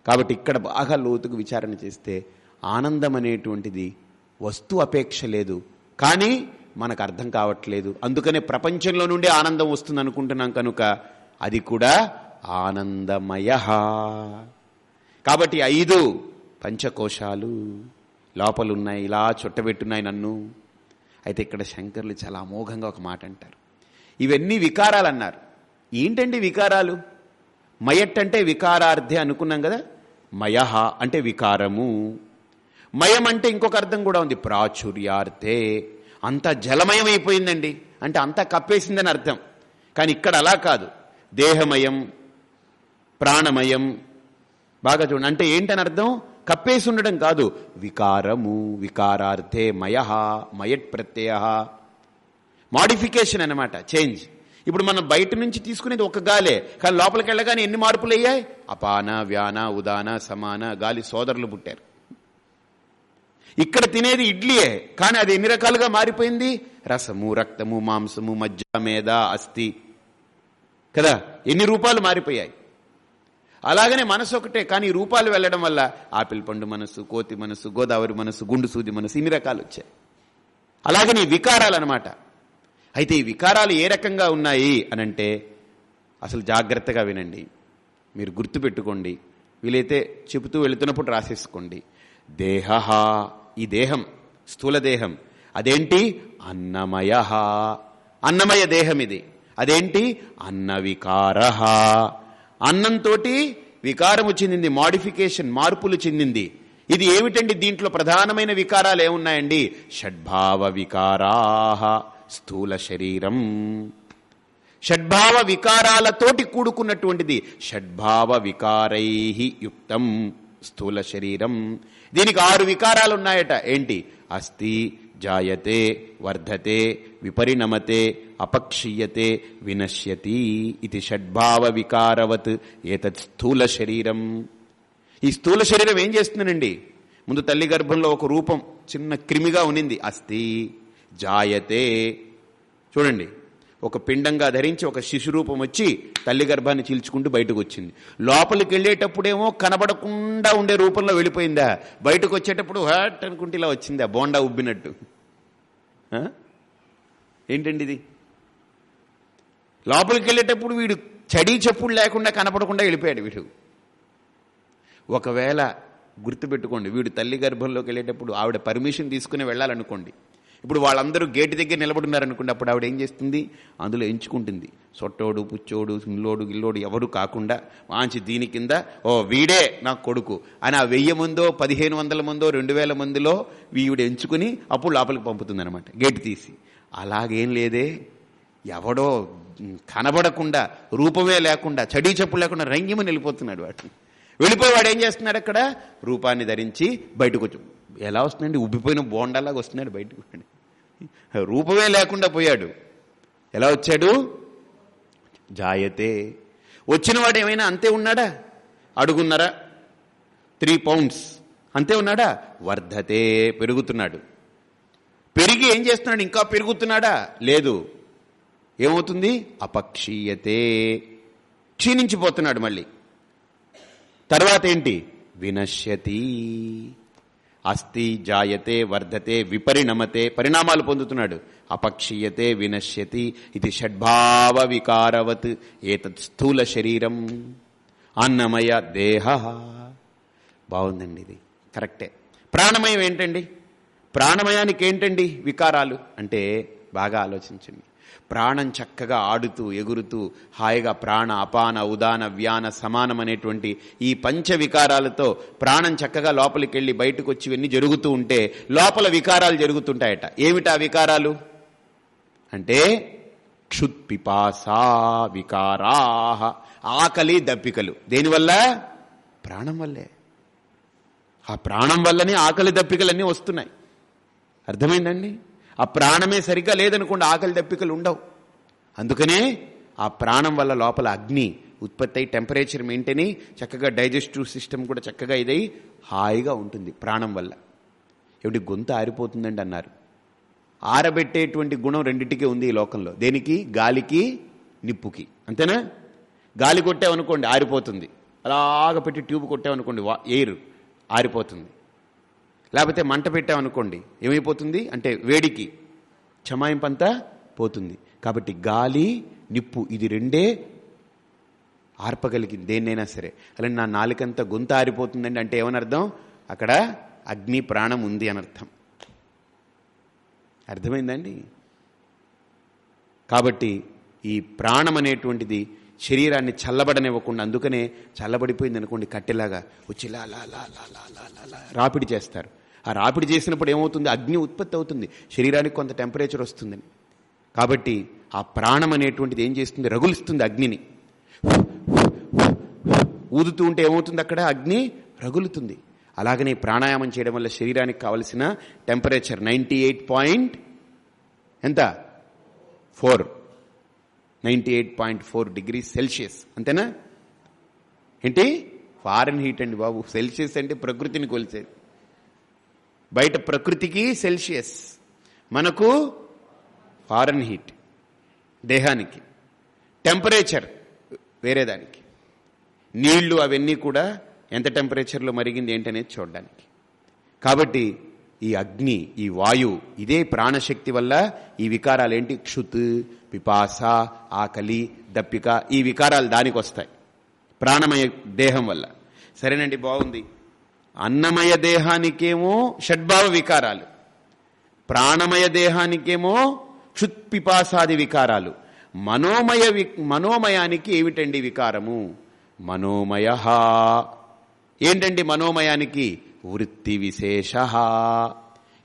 S1: కాబట్టి ఇక్కడ బాగా లోతుకు విచారణ చేస్తే ఆనందం అనేటువంటిది వస్తు అపేక్ష లేదు. కానీ మనకు అర్థం కావట్లేదు. అందుకనే ప్రపంచంలో నుండి ఆనందం వస్తుంది అనుకుంటున్నాం కనుక అది కూడా ఆనందమయ. కాబట్టి ఐదు పంచకోశాలు లోపలున్నాయి ఇలా చుట్టబెట్టున్నాయి నన్ను. అయితే ఇక్కడ శంకర్లు చాలా అమోఘంగా ఒక మాట అంటారు. ఇవన్నీ వికారాలు అన్నారు ఏంటండి వికారాలు? మయట్ అంటే వికారార్థే అనుకున్నాం కదా? మయహ అంటే వికారము. మయం అంటే ఇంకొక అర్థం కూడా ఉంది. ప్రాచుర్యార్థే అంత జలమయమైపోయిందండి. అంటే అంతా కప్పేసిందని అర్థం. కానీ ఇక్కడ అలా కాదు. దేహమయం ప్రాణమయం బాగా చూడండి. అంటే ఏంటని అర్థం? కప్పేసి ఉండడం కాదు. వికారము వికారార్థే మయ మయట్ ప్రత్యయ. మాడిఫికేషన్ అన్నమాట చేంజ్ ఇప్పుడు మనం బయట నుంచి తీసుకునేది ఒక గాలే. కానీ లోపలికి వెళ్ళగానే ఎన్ని మార్పులు అయ్యాయి? అపాన వ్యాన ఉదాన సమాన గాలి సోదరులు పుట్టారు. ఇక్కడ తినేది ఇడ్లీయే కానీ అది ఎన్ని రకాలుగా మారిపోయింది? రసము రక్తము మాంసము మజ్జ మేద అస్థి. కదా? ఎన్ని రూపాలు మారిపోయాయి? అలాగనే మనసు ఒకటే కానీ రూపాలు వెళ్ళడం వల్ల ఆపిల్ పండు మనసు కోతి మనసు గోదావరి మనసు గుండు సూది మనసు ఇన్ని రకాలు వచ్చాయి. అలాగని వికారాలు అనమాట అయితే ఈ వికారాలు ఏ రకంగా ఉన్నాయి అనంటే అసలు జాగ్రత్తగా వినండి. మీరు గుర్తుపెట్టుకోండి. వీలైతే చెబుతూ వెళుతున్నప్పుడు రాసేసుకోండి. దేహ ఈ దేహం స్థూల దేహం. అదేంటి? అన్నమయ. అన్నమయ దేహం ఇది. అదేంటి? అన్న వికార అన్నంతో వికారము చెందింది మాడిఫికేషన్ మార్పులు చెందింది. ఇది ఏమిటండి? దీంట్లో ప్రధానమైన వికారాలు ఏమున్నాయండి? షడ్భావ వికారా. స్థూల శరీరం. షడ్భావ వికారాలతోటి కూడుకున్నటువంటిది. షడ్భావ వికారై యుక్తం. స్థూల శరీరం. దీనికి ఆరు వికారాలు ఉన్నాయట ఏంటి? అస్థి జాయతే వర్ధతే విపరిణమతే అపక్షీయతే వినశ్యతి ఇది షడ్భావ వికారవత్ ఏతత్ స్థూల శరీరం. ఈ స్థూల శరీరం ఏం చేస్తుందనండి ముందు తల్లి గర్భంలో ఒక రూపం చిన్న క్రిమిగా ఉనింది అస్థి జాయతే. చూడండి ఒక పిండంగా ధరించి ఒక శిశు రూపం వచ్చి తల్లి గర్భాన్ని చీల్చుకుంటూ బయటకు వచ్చింది లోపలికి వెళ్ళేటప్పుడేమో కనబడకుండా ఉండే రూపంలో వెళ్ళిపోయిందా? బయటకు వచ్చేటప్పుడు హట్ అనుకుంటే ఇలా వచ్చిందా బోండా ఉబ్బినట్టు. ఏంటండి ఇది? లోపలికి వెళ్ళేటప్పుడు వీడు చడి చెప్పుడు లేకుండా కనపడకుండా వెళ్ళిపోయాడు వీడు. ఒకవేళ గుర్తుపెట్టుకోండి వీడు తల్లి గర్భంలోకి వెళ్ళేటప్పుడు ఆవిడ పర్మిషన్ తీసుకుని వెళ్ళాలనుకోండి. ఇప్పుడు వాళ్ళందరూ గేటు దగ్గర నిలబడున్నారనుకోండి అప్పుడు ఆవిడ ఏం చేస్తుంది? అందులో ఎంచుకుంటుంది. సొట్టోడు పుచ్చోడు ఇల్లోడు గిల్లోడు ఎవరు కాకుండా మాంచి దీని కింద ఓ వీడే నా కొడుకు అని ఆ వెయ్యి మందో పదిహేను వందల మందో రెండు వేల మందిలో వీవిడ ఎంచుకుని అప్పుడు లోపలికి పంపుతుంది అనమాట గేటు తీసి. అలాగేం లేదే. ఎవడో కనబడకుండా రూపమే లేకుండా చడీ చెప్పు లేకుండా రంగిమని వెళ్ళిపోతున్నాడు వాటిని వెళ్ళిపోయేవాడు ఏం చేస్తున్నాడు అక్కడ? రూపాన్ని ధరించి బయటకు వచ్చి ఎలా వస్తుందండి ఉబ్బిపోయిన బోండాలాగా వస్తున్నాడు బయటకు. రూపమే లేకుండా పోయాడు. ఎలా వచ్చాడు? జాయతే. వచ్చిన వాడు ఏమైనా అంతే ఉన్నాడా? అడుగున్నారా? Three pounds. అంతే ఉన్నాడా? వర్ధతే పెరుగుతున్నాడు. పెరిగి ఏం చేస్తున్నాడు? ఇంకా పెరుగుతున్నాడా? లేదు. ఏమవుతుంది? అపక్షీయతే. క్షీణించిపోతున్నాడు మళ్ళీ. తర్వాత ఏంటి వినశ్యతి. అస్థి జాయతే వర్ధతే విపరిణమతే పరిణామాలు పొందుతున్నాడు. అపక్షీయతే వినశ్యతి ఇది షడ్భావ వికారవత్ ఏతత్ స్థూల శరీరం. అన్నమయ దేహ. బాగుందండి ఇది. కరెక్టే. ప్రాణమయం ఏంటండి? ప్రాణమయానికి ఏంటండి వికారాలు? అంటే బాగా ఆలోచించండి. ప్రాణం చక్కగా ఆడుతూ ఎగురుతూ హాయిగా ప్రాణ అపాన ఉదాన వ్యాన సమానం అనేటువంటి ఈ పంచ వికారాలతో ప్రాణం చక్కగా లోపలికి వెళ్ళి బయటకు వచ్చి ఇవన్నీ జరుగుతూ ఉంటే లోపల వికారాలు జరుగుతుంటాయట. ఏమిటా వికారాలు? అంటే క్షుత్పిపాసా వికారా ఆకలి దప్పికలు. దేనివల్ల ప్రాణం వల్లే. ఆ ప్రాణం వల్లనే ఆకలి దప్పికలన్నీ వస్తున్నాయి. అర్థమైందండి? ఆ ప్రాణమే సరిగ్గా లేదనుకోండి ఆకలి దప్పికలు ఉండవు. అందుకనే ఆ ప్రాణం వల్ల లోపల అగ్ని ఉత్పత్తి అయి టెంపరేచర్ మెయింటైన్ అయ్యి చక్కగా డైజెస్టివ్ సిస్టమ్ కూడా చక్కగా ఇదై హాయిగా ఉంటుంది ప్రాణం వల్ల. ఏమిటి గొంతు ఆరిపోతుందండి అన్నారు. ఆరబెట్టేటువంటి గుణం రెండింటికి ఉంది ఈ లోకంలో. దేనికి? గాలికి నిప్పుకి. అంతేనా? గాలి కొట్టామనుకోండి ఆరిపోతుంది. అలాగ పెట్టి ట్యూబ్ కొట్టామనుకోండి వా ఎయిర్ ఆరిపోతుంది. లేకపోతే మంట పెట్టామనుకోండి ఏమైపోతుంది? అంటే వేడికి. చమాయింపంతా పోతుంది. కాబట్టి గాలి నిప్పు ఇది రెండే ఆర్పగలిగింది దేన్నైనా సరే. అలా నా నాలుకంతా గొంత ఆరిపోతుందండి అంటే ఏమని అర్థం అక్కడ అగ్ని ప్రాణం ఉంది అని అర్థం అర్థమైందండి కాబట్టి ఈ ప్రాణం అనేటువంటిది శరీరాన్ని చల్లబడనివ్వకుండా అందుకనే చల్లబడిపోయింది అనుకోండి కట్టెలాగా వచ్చి లా లా లా లా లా లా రాపిడి చేస్తారు. ఆ రాపిడి చేసినప్పుడు ఏమవుతుంది? అగ్ని ఉత్పత్తి అవుతుంది. శరీరానికి కొంత టెంపరేచర్ వస్తుందని. కాబట్టి ఆ ప్రాణం అనేటువంటిది ఏం చేస్తుంది? రగులుస్తుంది అగ్నిని. ఊదుతూ ఉంటే ఏమవుతుంది అక్కడ? అగ్ని రగులుతుంది. అలాగనే ప్రాణాయామం చేయడం వల్ల శరీరానికి కావలసిన టెంపరేచర్ నైంటీ ఎంత? Four. Ninety eight point four degree Celsius. అంతేనా? ఏంటి? ఫారెన్ హీట్ అండి బాబు. సెల్సియస్ అంటే ప్రకృతిని కొలిచేది. బయట ప్రకృతికి సెల్సియస్. మనకు ఫారెన్ హీట్ దేహానికి. టెంపరేచర్ వేరే దానికి. నీళ్ళు అవన్నీ కూడా ఎంత టెంపరేచర్లో మరిగింది ఏంటనేది చూడడానికి. కాబట్టి ఈ అగ్ని ఈ వాయు ఇదే ప్రాణశక్తి వల్ల ఈ వికారాలు ఏంటి క్షుత్ పిపాస ఆకలి దప్పిక ఈ వికారాలు దానికి వస్తాయి ప్రాణమయ దేహం వల్ల. సరేనండి బాగుంది. అన్నమయ దేహానికేమో షడ్భావ వికారాలు. ప్రాణమయ దేహానికేమో క్షుత్పిపాసాది వికారాలు. మనోమయ వి మనోమయానికి ఏమిటండి వికారము? మనోమయ. ఏంటండి మనోమయానికి? వృత్తి విశేష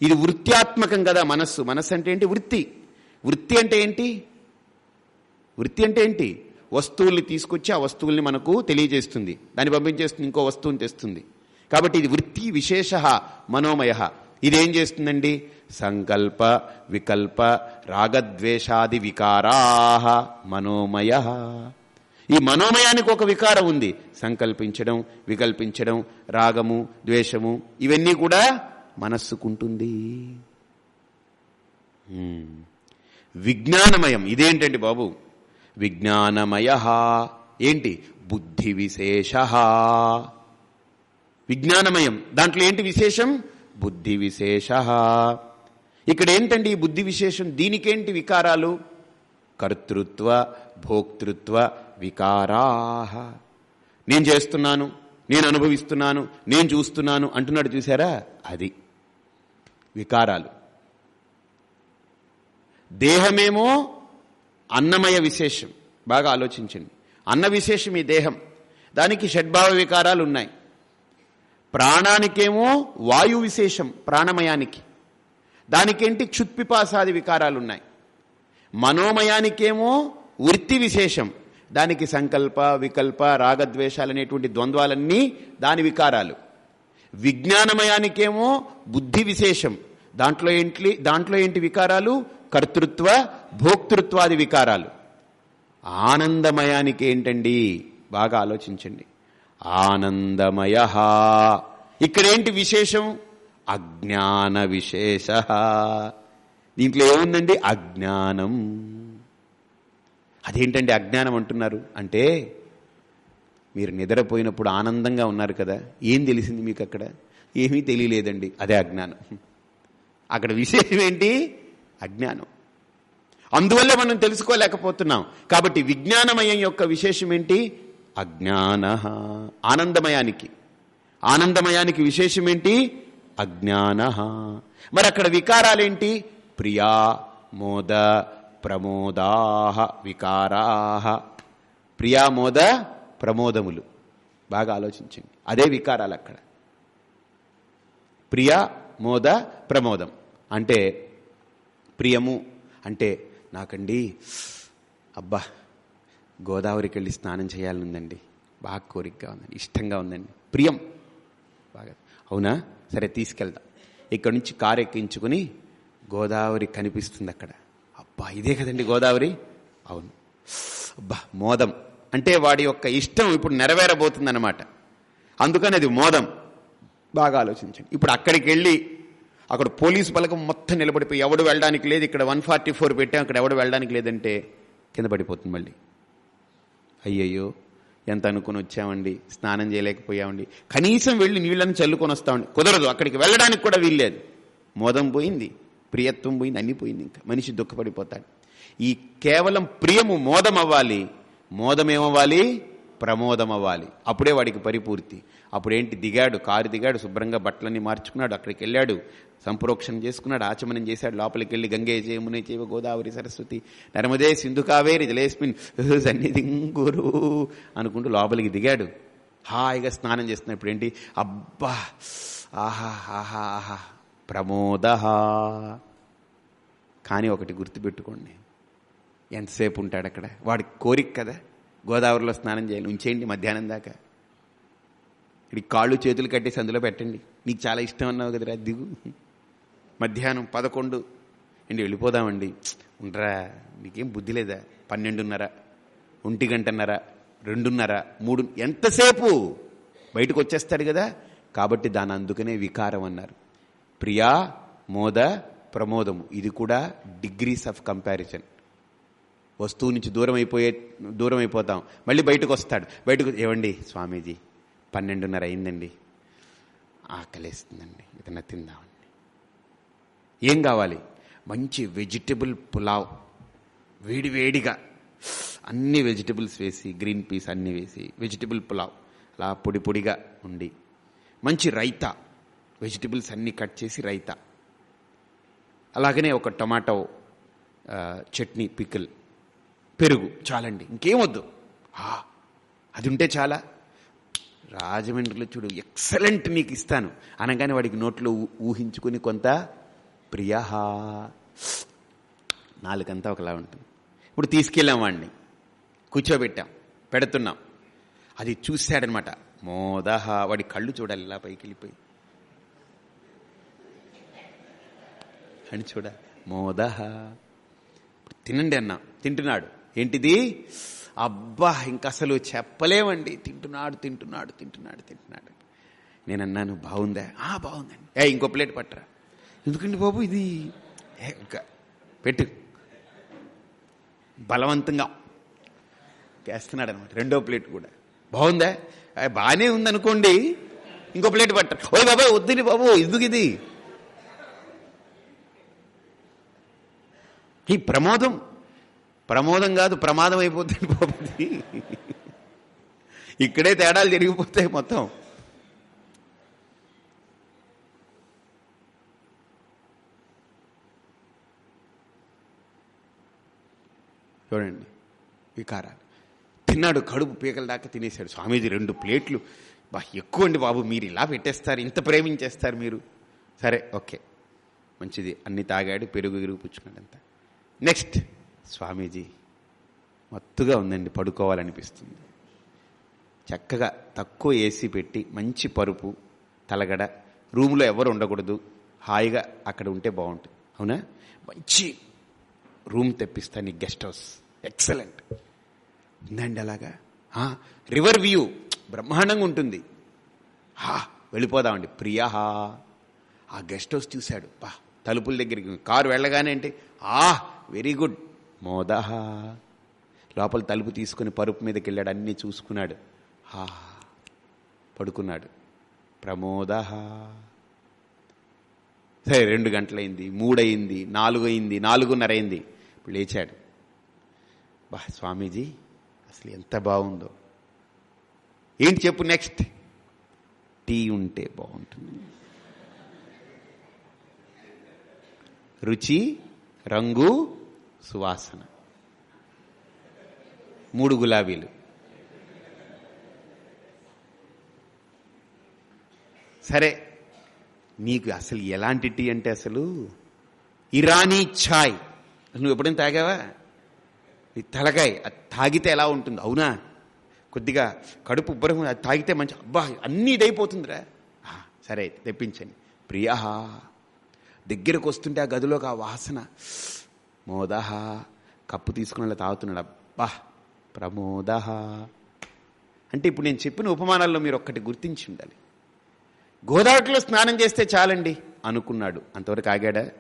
S1: ఇది వృత్త్యాత్మకం కదా మనస్సు. మనస్సు అంటే ఏంటి? వృత్తి. వృత్తి అంటే ఏంటి? వృత్తి అంటే ఏంటి? వస్తువుల్ని తీసుకొచ్చి ఆ వస్తువుల్ని మనకు తెలియజేస్తుంది. దాన్ని పంపించేస్తుంది ఇంకో వస్తువుని తెస్తుంది. కాబట్టి ఇది వృత్తి విశేష మనోమయ. ఇదేం చేస్తుందండి? సంకల్ప వికల్ప రాగద్వేషాది వికారా మనోమయ. ఈ మనోమయానికి ఒక వికారం ఉంది. సంకల్పించడం వికల్పించడం రాగము ద్వేషము ఇవన్నీ కూడా మనస్సుకుంటుంది. విజ్ఞానమయం. ఇదేంటండి బాబు? విజ్ఞానమయ. ఏంటి? బుద్ధి విశేష. విజ్ఞానమయం. దాంట్లో ఏంటి విశేషం? బుద్ధి విశేష. ఇక్కడ ఏంటండి ఈ బుద్ధి విశేషం? దీనికేంటి వికారాలు? కర్తృత్వ భోక్తృత్వ వికారాహ. నేను చేస్తున్నాను నేను అనుభవిస్తున్నాను నేను చూస్తున్నాను అంటున్నాడు చూసారా అది వికారాలు. దేహమేమో అన్నమయ విశేషం. బాగా ఆలోచించండి. అన్న విశేషం ఈ దేహం. దానికి షడ్భావ వికారాలు ఉన్నాయి. ప్రాణానికేమో వాయు విశేషం ప్రాణమయానికి. దానికేంటి? క్షుత్పిపాసాది వికారాలు ఉన్నాయి. మనోమయానికేమో వృత్తి విశేషం దానికి సంకల్ప వికల్ప రాగద్వేషాలు అనేటువంటి ద్వంద్వాలన్నీ దాని వికారాలు. విజ్ఞానమయానికేమో బుద్ధి విశేషం. దాంట్లో ఏంటి దాంట్లో ఏంటి వికారాలు? కర్తృత్వ భోక్తృత్వాది వికారాలు. ఆనందమయానికి ఏంటండి? బాగా ఆలోచించండి. ఆనందమయ ఇక్కడేంటి విశేషం? అజ్ఞాన విశేష. దీంట్లో ఏముందండి? అజ్ఞానం. అదేంటండి అజ్ఞానం అంటున్నారు? అంటే మీరు నిద్రపోయినప్పుడు ఆనందంగా ఉన్నారు కదా? ఏం తెలిసింది మీకు అక్కడ ఏమీ తెలియలేదండి. అదే అజ్ఞానం. అక్కడ విశేషం ఏంటి? అజ్ఞానం. అందువల్ల మనం తెలుసుకోలేకపోతున్నాం. కాబట్టి విజ్ఞానమయం యొక్క విశేషం ఏంటి? అజ్ఞాన ఆనందమయానికి. ఆనందమయానికి విశేషం ఏంటి? అజ్ఞాన మరి అక్కడ వికారాలేంటి? ప్రియా మోద ప్రమోదాహ వికారాహ ప్రియా మోద ప్రమోదములు. బాగా ఆలోచించండి. అదే వికారాలు అక్కడ. ప్రియ మోద ప్రమోదం. అంటే ప్రియము అంటే నాకండి అబ్బా గోదావరికి వెళ్ళి స్నానం చేయాలనుందండి. బాగా కోరికగా ఉందండి ఇష్టంగా ఉందండి. ప్రియం. బాగా. అవునా? సరే తీసుకెళ్దాం. ఇక్కడ నుంచి కారు ఎక్కించుకుని గోదావరి కనిపిస్తుంది అక్కడ. అబ్బా ఇదే కదండి గోదావరి? అవును. అబ్బా మోదం. అంటే వాడి యొక్క ఇష్టం ఇప్పుడు నెరవేరబోతుందన్నమాట. అందుకని అది మోదం. బాగా ఆలోచించండి. ఇప్పుడు అక్కడికి వెళ్ళి అక్కడ పోలీసు పలకం మొత్తం నిలబడిపోయి ఎవడు వెళ్ళడానికి లేదు ఇక్కడ వన్ ఫార్టీ ఫోర్ పెట్టాం అక్కడ ఎవడు వెళ్ళడానికి లేదంటే కింద పడిపోతుంది మళ్ళీ. అయ్యయ్యో ఎంత అనుకుని వచ్చామండి? స్నానం చేయలేకపోయామండి. కనీసం వెళ్ళి నీళ్ళని చల్లుకొని వస్తామండి. కుదరదు అక్కడికి వెళ్ళడానికి కూడా వీల్లేదు. మోదం పోయింది. ప్రియత్వం పోయింది అన్నీ పోయింది ఇంకా. మనిషి దుఃఖపడిపోతాడు. ఈ కేవలం ప్రియము మోదం అవ్వాలి మోదమేమవ్వాలి? ప్రమోదం అవ్వాలి అప్పుడే వాడికి పరిపూర్తి. అప్పుడేంటి? దిగాడు కారు దిగాడు శుభ్రంగా బట్టలన్నీ మార్చుకున్నాడు అక్కడికి వెళ్ళాడు సంప్రోక్షణ చేసుకున్నాడు ఆచమనం చేశాడు లోపలికి వెళ్ళి గంగే జయమునే చేవ గోదావరి సరస్వతి నర్మదే సింధు కావేరి జలేస్మిన్ సన్నిధి గురు అనుకుంటూ లోపలికి దిగాడు. హాయిగా స్నానం చేస్తున్నాడు. ఏంటి అబ్బా! ఆహా ఆహా ఆహా. ప్రమోద కానీ ఒకటి గుర్తుపెట్టుకోండి. ఎంతసేపు ఉంటాడు అక్కడ? వాడి కోరిక కదా? గోదావరిలో స్నానం చేయాలి. ఉంచేయండి మధ్యాహ్నం దాకా. ఇక్కడికి కాళ్ళు చేతులు కట్టేసి అందులో పెట్టండి. నీకు చాలా ఇష్టం అన్నావు కదరా దిగు. మధ్యాహ్నం పదకొండు. అండి వెళ్ళిపోదామండి. ఉండరా నీకేం బుద్ధి లేదా? పన్నెండున్నర. ఒంటి గంటన్నర. రెండున్నర. మూడు. ఎంతసేపు? బయటకు వచ్చేస్తాడు కదా? కాబట్టి దాని అందుకనే వికారం అన్నారు. ప్రియా మోద ప్రమోదము. ఇది కూడా డిగ్రీస్ ఆఫ్ కంపారిజన్ వస్తువు నుంచి దూరం అయిపోయే దూరం అయిపోతాం. మళ్ళీ బయటకు వస్తాడు. బయటకు ఏవండి స్వామీజీ? పన్నెండున్నర అయిందండి. ఆకలేస్తుందండి. ఏదైనా తిందామండి. ఏం కావాలి? మంచి వెజిటబుల్ పులావ్. వేడివేడిగా అన్ని వెజిటబుల్స్ వేసి గ్రీన్ పీస్ అన్నీ వేసి వెజిటబుల్ పులావ్. అలా పొడి పొడిగా ఉండి. మంచి రైతా. వెజిటబుల్స్ అన్నీ కట్ చేసి రైతా. అలాగనే ఒక టమాటో చట్నీ పికిల్. పెరుగు చాలండి. ఇంకేం వద్దు అది ఉంటే చాలా. రాజమండ్రిలో చూడు ఎక్సలెంట్ నీకు ఇస్తాను అనగానే వాడికి నోట్లో ఊహించుకుని కొంత ప్రియహా నాలుగంతా ఒకలా ఉంటుంది. ఇప్పుడు తీసుకెళ్ళాం వాడిని కూర్చోబెట్టాం. పెడుతున్నాం. అది చూశాడనమాట. మోదహ. వాడి కళ్ళు చూడాలి ఇలా పైకి వెళ్ళిపోయి అని చూడ. మోదహ తినండి అన్న తింటున్నాడు. ఏంటిది? అబ్బా ఇంక అసలు చెప్పలేమండి. తింటున్నాడు తింటున్నాడు తింటున్నాడు తింటున్నాడు. నేను అన్నాను బాగుందా? ఆ బాగుందండి. ఏ ఇంకో ప్లేట్ పట్టరా. ఎందుకండి బాబు ఇది? ఏ, ఇంకా పెట్టు. బలవంతంగా. వేస్తున్నాడు అనమాట రెండో ప్లేట్ కూడా. బాగుందా? బాగానే ఉందనుకోండి ఇంకో ప్లేట్ పట్టరా. ఓయ్ బాబాయ్ వద్దుని బాబు ఎందుకు ఇది ఈ ప్రమోదం. ప్రమోదం కాదు ప్రమాదం అయిపోతుంది బాబు ఇక్కడే తేడాలు జరిగిపోతాయి మొత్తం. చూడండి వికారాలు. తిన్నాడు కడుపు పీకల దాకా తినేశాడు. స్వామీజీ రెండు ప్లేట్లు. బా ఎక్కువ అండి బాబు మీరు ఇలా పెట్టేస్తారు ఇంత ప్రేమించేస్తారు మీరు. సరే ఓకే. మంచిది అన్ని తాగాడు పెరుగు గిరుగు పుచ్చుకున్నాడు అంతా నెక్స్ట్. స్వామీజీ మత్తుగా ఉందండి పడుకోవాలనిపిస్తుంది. చక్కగా తక్కువ ఏసీ పెట్టి మంచి పరుపు తలగడ రూమ్లో ఎవరు ఉండకూడదు హాయిగా అక్కడ ఉంటే బాగుంటుంది. అవునా? మంచి రూమ్ తెప్పిస్తా నీ గెస్ట్ హౌస్. ఎక్సలెంట్. ఉందండి అలాగా? ఆ, రివర్ వ్యూ. బ్రహ్మాండంగా ఉంటుంది. హా వెళ్ళిపోదామండి. ప్రియా ఆ గెస్ట్ హౌస్ చూశాడు. పా తలుపుల దగ్గరికి కారు వెళ్ళగానే అంటే ఆ వెరీ గుడ్. మోదహ. లోపల తలుపు తీసుకుని పరుపు మీదకి వెళ్ళాడు అన్నీ చూసుకున్నాడు. హా పడుకున్నాడు. ప్రమోదహ. సరే రెండు గంటలైంది మూడయింది నాలుగు అయింది నాలుగున్నర అయింది ఇప్పుడు లేచాడు. బా స్వామీజీ అసలు ఎంత బాగుందో. ఏంటి చెప్పు నెక్స్ట్. టీ ఉంటే బాగుంటుంది. రుచి రంగు సువాసన. మూడు గులాబీలు. సరే నీకు అసలు ఎలాంటి టీ అంటే అసలు? ఇరానీ ఛాయ్ నువ్వు ఎప్పుడైనా తాగావా? ఈ తలకాయ అది తాగితే ఎలా ఉంటుంది? అవునా? కొద్దిగా కడుపు ఉబ్బరం అది తాగితే మంచి అబ్బా అన్నీ ఇదైపోతుందిరా. ఆ, సరే తెప్పించండి. ప్రియా దగ్గరకు వస్తుంటే ఆ గదిలోకి ఆ వాసన. మోదహ కప్పు తీసుకుని అలా తాగుతున్నాడు. అబ్బా ప్రమోదహ. అంటే ఇప్పుడు నేను చెప్పిన ఉపమానాల్లో మీరు ఒక్కటి గుర్తించి ఉండాలి. గోదావరిలో స్నానం చేస్తే చాలండి అనుకున్నాడు. అంతవరకు ఆగాడా?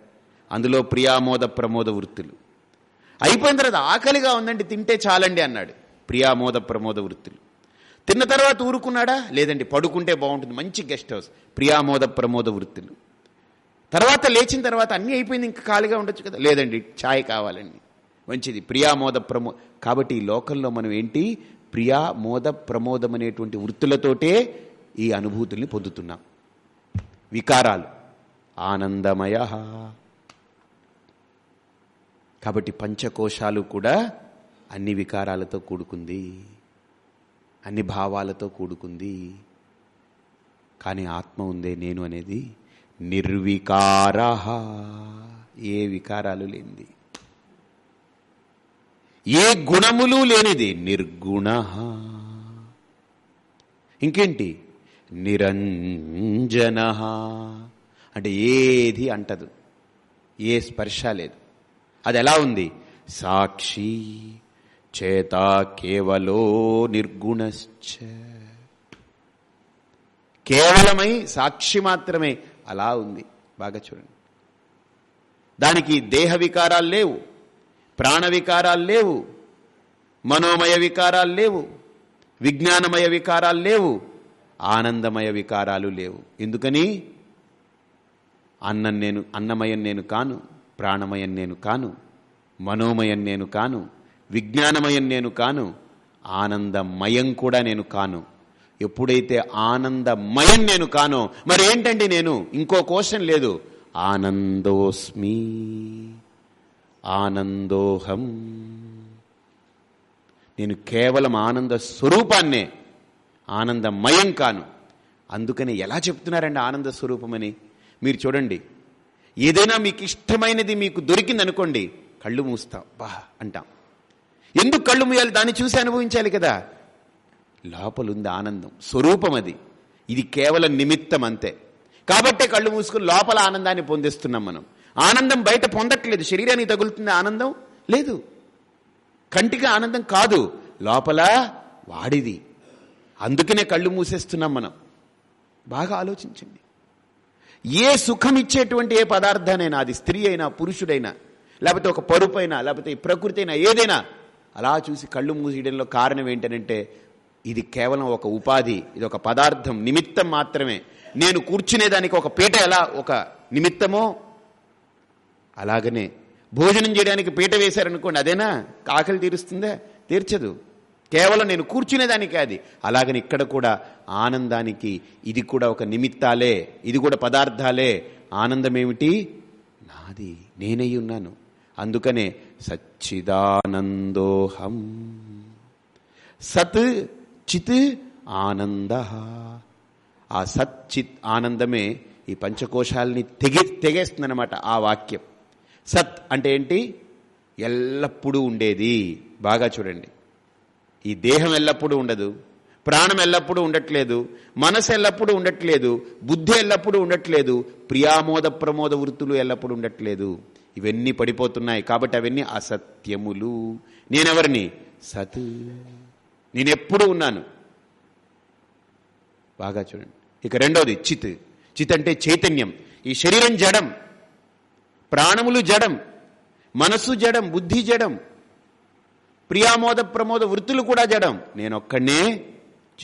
S1: అందులో ప్రియామోద ప్రమోద వృత్తులు. అయిపోయిన తర్వాత ఆకలిగా ఉందండి తింటే చాలండి అన్నాడు. ప్రియామోద ప్రమోద వృత్తులు. తిన్న తర్వాత ఊరుకున్నాడా? లేదండి పడుకుంటే బాగుంటుంది. మంచి గెస్ట్ హౌస్. ప్రియామోద ప్రమోద వృత్తులు. తర్వాత లేచిన తర్వాత అన్నీ అయిపోయింది ఇంకా ఖాళీగా ఉండొచ్చు కదా. లేదండి ఛాయ్ కావాలండి. మంచిది. ప్రియామోద ప్రమో కాబట్టి ఈ లోకంలో మనం ఏంటి? ప్రియా మోద ప్రమోదం అనేటువంటి వృత్తులతోటే ఈ అనుభూతుల్ని పొందుతున్నాం. వికారాలు. ఆనందమయ. కాబట్టి పంచకోశాలు కూడా అన్ని వికారాలతో కూడుకుంది. అన్ని భావాలతో కూడుకుంది. కానీ ఆత్మ ఉందే నేను అనేది నిర్వికార. ఏ వికారాలు లేనిది. ఏ గుణములు లేనిది. నిర్గుణ. ఇంకేంటి? నిరంజన. అంటే ఏది అంటదు. ఏ స్పర్శ లేదు. అది ఎలా ఉంది? సాక్షి చేత కేవలో నిర్గుణశ్చ. కేవలమై సాక్షి మాత్రమే అలా ఉంది. బాగా చూడండి. దానికి దేహ వికారాలు లేవు ప్రాణ వికారాలు లేవు మనోమయ వికారాలు లేవు విజ్ఞానమయ వికారాలు లేవు ఆనందమయ వికారాలు లేవు. ఎందుకని? అన్నం నేను అన్నమయం నేను కాను ప్రాణమయం నేను కాను మనోమయం నేను కాను విజ్ఞానమయం నేను కాను ఆనందమయం కూడా నేను కాను. ఎప్పుడైతే ఆనందమయం నేను కానో మరి ఏంటండి నేను? ఇంకో క్వశ్చన్ లేదు. ఆనందోస్మి ఆనందోహం. నేను కేవలం ఆనంద స్వరూపాన్నే ఆనందమయం కాను. అందుకని ఎలా చెప్తున్నారండి ఆనంద స్వరూపమని? మీరు చూడండి. ఏదైనా మీకు ఇష్టమైనది మీకు దొరికిందనుకోండి కళ్ళు మూస్తాం. బా అంటాం. ఎందుకు కళ్ళు మూయాలి? దాన్ని చూసి అనుభవించాలి కదా. లోపలుంది ఆనందం. స్వరూపం అది ఇది కేవలం నిమిత్తం అంతే. కాబట్టే కళ్ళు మూసుకుని లోపల ఆనందాన్ని పొందిస్తున్నాం మనం. ఆనందం బయట పొందట్లేదు. శరీరానికి తగులుతుంది ఆనందం? లేదు. కంటికి ఆనందం కాదు. లోపల వాడిది. అందుకనే కళ్ళు మూసేస్తున్నాం మనం. బాగా ఆలోచించండి. ఏ సుఖం ఇచ్చేటువంటి ఏ పదార్థానైనా అది స్త్రీ అయినా పురుషుడైనా లేకపోతే ఒక పరుపైనా లేకపోతే ప్రకృతి అయినా ఏదైనా అలా చూసి కళ్ళు మూసేయడంలో కారణం ఏంటనంటే ఇది కేవలం ఒక ఉపాధి ఇది ఒక పదార్థం నిమిత్తం మాత్రమే. నేను కూర్చునేదానికి ఒక పీట ఎలా? ఒక నిమిత్తమో? అలాగనే. భోజనం చేయడానికి పీట వేశారనుకోండి అదేనా? ఆకలి తీరుస్తుందా? తీర్చదు. కేవలం నేను కూర్చునేదానికి అది. అలాగని ఇక్కడ కూడా ఆనందానికి ఇది కూడా ఒక నిమిత్తాలే ఇది కూడా పదార్థాలే. ఆనందమేమిటి? నాది. నేనై ఉన్నాను. అందుకనే సచ్చిదానందోహం. సత్ చిత్ ఆనంద. ఆ సత్ చిత్ ఆనందమే ఈ పంచకోశాలని తెగి తెగేస్తుందన్నమాట ఆ వాక్యం. సత్ అంటే ఏంటి? ఎల్లప్పుడూ ఉండేది. బాగా చూడండి. ఈ దేహం ఎల్లప్పుడూ ఉండదు. ప్రాణం ఎల్లప్పుడూ ఉండట్లేదు. మనసు ఎల్లప్పుడూ ఉండట్లేదు. బుద్ధి ఎల్లప్పుడూ ఉండట్లేదు. ప్రియామోద ప్రమోద వృత్తులు ఎల్లప్పుడూ ఉండట్లేదు. ఇవన్నీ పడిపోతున్నాయి కాబట్టి అవన్నీ అసత్యములు. నేనెవరిని? సత్. నేను ఎప్పుడూ ఉన్నాను. బాగా చూడండి. ఇక రెండవది చిత్. చిత్ అంటే చైతన్యం. ఈ శరీరం జడం ప్రాణములు జడం మనస్సు జడం బుద్ధి జడం ప్రియామోద ప్రమోద వృత్తులు కూడా జడం. నేనొక్కడే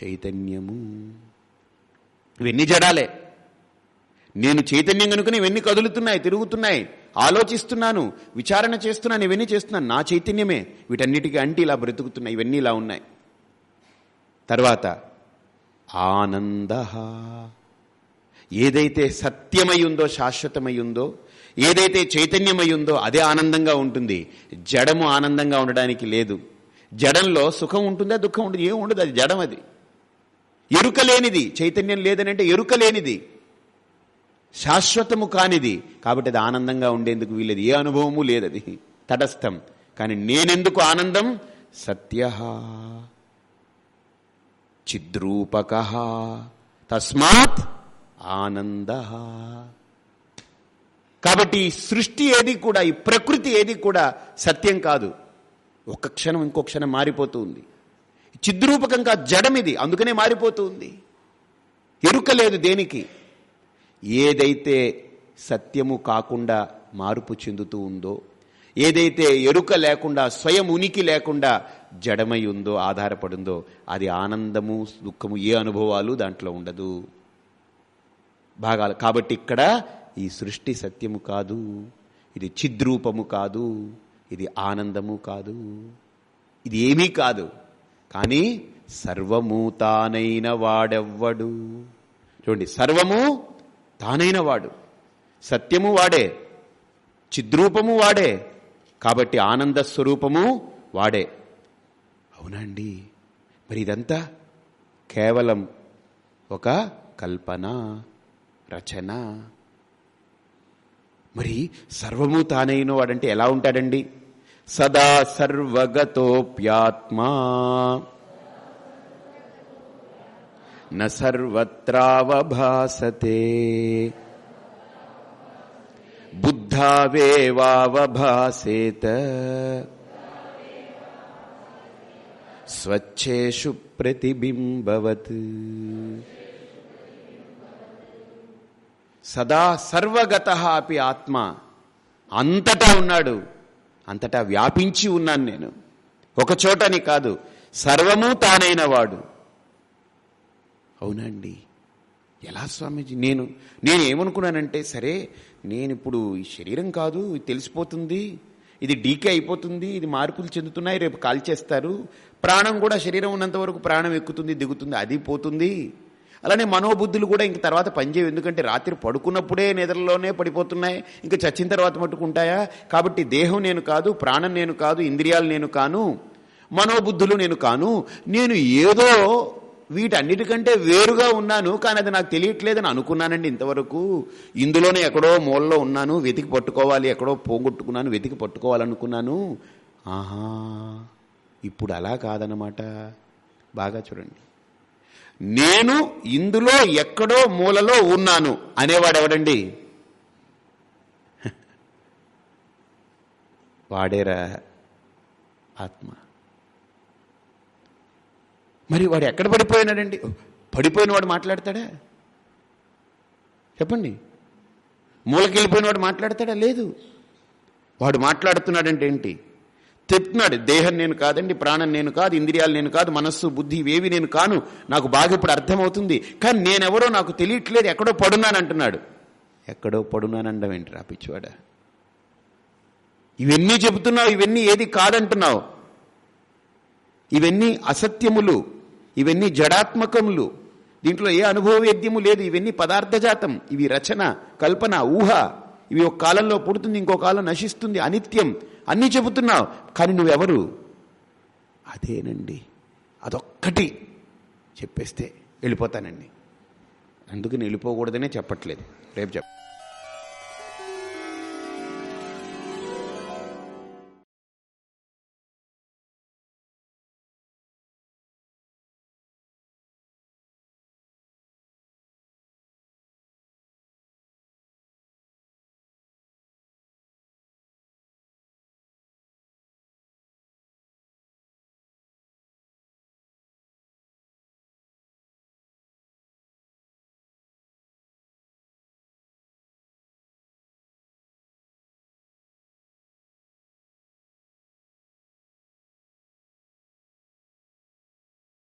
S1: చైతన్యము. ఇవన్నీ జడాలే. నేను చైతన్యం కనుక ఇవన్నీ కదులుతున్నాయి తిరుగుతున్నాయి ఆలోచిస్తున్నాను విచారణ చేస్తున్నాను ఇవన్నీ చేస్తున్నాను. నా చైతన్యమే. వీటన్నిటికీ అంటే ఇలా బ్రతుకుతున్నాయి. ఇవన్నీ ఇలా ఉన్నాయి. తర్వాత ఆనంద. ఏదైతే సత్యమై ఉందో శాశ్వతమై ఉందో ఏదైతే చైతన్యమై ఉందో అదే ఆనందంగా ఉంటుంది. జడము ఆనందంగా ఉండడానికి లేదు. జడంలో సుఖం ఉంటుందా దుఃఖం ఉంటుంది? ఏం ఉండదు అది జడం అది. ఎరుక లేనిది చైతన్యం లేదని అంటే ఎరుక లేనిది. శాశ్వతము కానిది. కాబట్టి అది ఆనందంగా ఉండేందుకు వీలేదు ఏ అనుభవము లేదది. తటస్థం. కానీ నేనెందుకు ఆనందం? సత్య చిద్రూపక తస్మాత్ ఆనంద. కాబట్టి సృష్టి ఏది కూడా ఈ ప్రకృతి ఏది కూడా సత్యం కాదు. ఒక్క క్షణం ఇంకో క్షణం మారిపోతూ ఉంది. చిద్రూపకంగా జడమిది అందుకనే మారిపోతూ ఉంది. ఎరుక లేదు దేనికి? ఏదైతే సత్యము కాకుండా మార్పు చెందుతూ ఉందో ఏదైతే ఎరుక లేకుండా స్వయం ఉనికి లేకుండా జడమై ఉందో ఆధారపడిందో అది ఆనందము దుఃఖము ఏ అనుభవాలు దాంట్లో ఉండదు. భాగాలు కాబట్టి ఇక్కడ ఈ సృష్టి సత్యము కాదు ఇది చిద్రూపము కాదు ఇది ఆనందము కాదు ఇది ఏమీ కాదు. కానీ సర్వము తానైన వాడెవ్వడు. చూడండి సర్వము తానైన వాడు. సత్యము వాడే చిద్రూపము వాడే కాబట్టి ఆనంద స్వరూపము వాడే. అవునండి. మరి ఇదంతా కేవలం ఒక కల్పన రచన. మరి సర్వము తానైన వాడంటే ఎలా ఉంటాడండి? సదా సర్వగతోప్యాత్మా. న సర్వత్రావభాసతే. బుద్ధావేవావభాసేత. స్వచ్ఛేషు ప్రతిబింబవత్. సదా సర్వగత అపి ఆత్మ. అంతటా ఉన్నాడు. అంతటా వ్యాపించి ఉన్నాను నేను. ఒక చోటని కాదు సర్వము తానైన వాడు. అవునండి. ఎలా స్వామీజీ? నేను నేను ఏమనుకున్నానంటే సరే నేను ఇప్పుడు ఈ శరీరం కాదు ఇది తెలిసిపోతుంది. ఇది డీకే అయిపోతుంది ఇది మార్పులు చెందుతున్నాయి రేపు కాల్చేస్తారు ప్రాణం కూడా శరీరం ఉన్నంత వరకు ప్రాణం ఎక్కుతుంది దిగుతుంది అది పోతుంది. అలానే మనోబుద్ధులు కూడా ఇంక తర్వాత పనిచేయవు ఎందుకంటే రాత్రి పడుకున్నప్పుడే నిద్రలోనే పడిపోతున్నాయి. ఇంకా చచ్చిన తర్వాత మట్టుకుంటాయా కాబట్టి దేహం నేను కాదు ప్రాణం నేను కాదు ఇంద్రియాలు నేను కాను మనోబుద్ధులు నేను కాను. నేను ఏదో వీటన్నిటికంటే వేరుగా ఉన్నాను కానీ అది నాకు తెలియట్లేదని అనుకున్నానండి ఇంతవరకు. ఇందులోనే ఎక్కడో మూలలో ఉన్నాను వెతికి పట్టుకోవాలి ఎక్కడో పోగొట్టుకున్నాను వెతికి పట్టుకోవాలనుకున్నాను. ఆహా ఇప్పుడు అలా కాదనమాట బాగా చూడండి. నేను ఇందులో ఎక్కడో మూలలో ఉన్నాను అనేవాడు ఎవడండి? [LAUGHS] వాడేరా ఆత్మ. మరి వాడు ఎక్కడ పడిపోయినాడండి? పడిపోయిన వాడు మాట్లాడతాడా? చెప్పండి. మూలకెళ్ళిపోయిన వాడు మాట్లాడతాడా? లేదు. వాడు మాట్లాడుతున్నాడంటే ఏంటి? చెప్తున్నాడు దేహం నేను కాదండి ప్రాణం నేను కాదు ఇంద్రియాలు నేను కాదు మనస్సు బుద్ధి ఇవేవి నేను కాను. నాకు బాగా ఇప్పుడు అర్థమవుతుంది. కానీ నేనెవరో నాకు తెలియట్లేదు. ఎక్కడో పడున్నానంటున్నాడు. ఎక్కడో పడున్నానండం ఏంటి రాపిచ్చివాడా ఇవన్నీ చెబుతున్నావు ఇవన్నీ ఏది కాదంటున్నావు. ఇవన్నీ అసత్యములు. ఇవన్నీ జడాత్మకములు. దీంట్లో ఏ అనుభవవేద్యము లేదు. ఇవన్నీ పదార్థజాతం. ఇవి రచన కల్పన ఊహ. ఇవి ఒక కాలంలో పుడుతుంది ఇంకో కాలం నశిస్తుంది. అనిత్యం. అన్నీ చెబుతున్నావు. కానీ నువ్వెవరు? అదేనండి. అదొక్కటి చెప్పేస్తే వెళ్ళిపోతానండి. అందుకని వెళ్ళిపోకూడదనే చెప్పట్లేదు. రేపు చెప్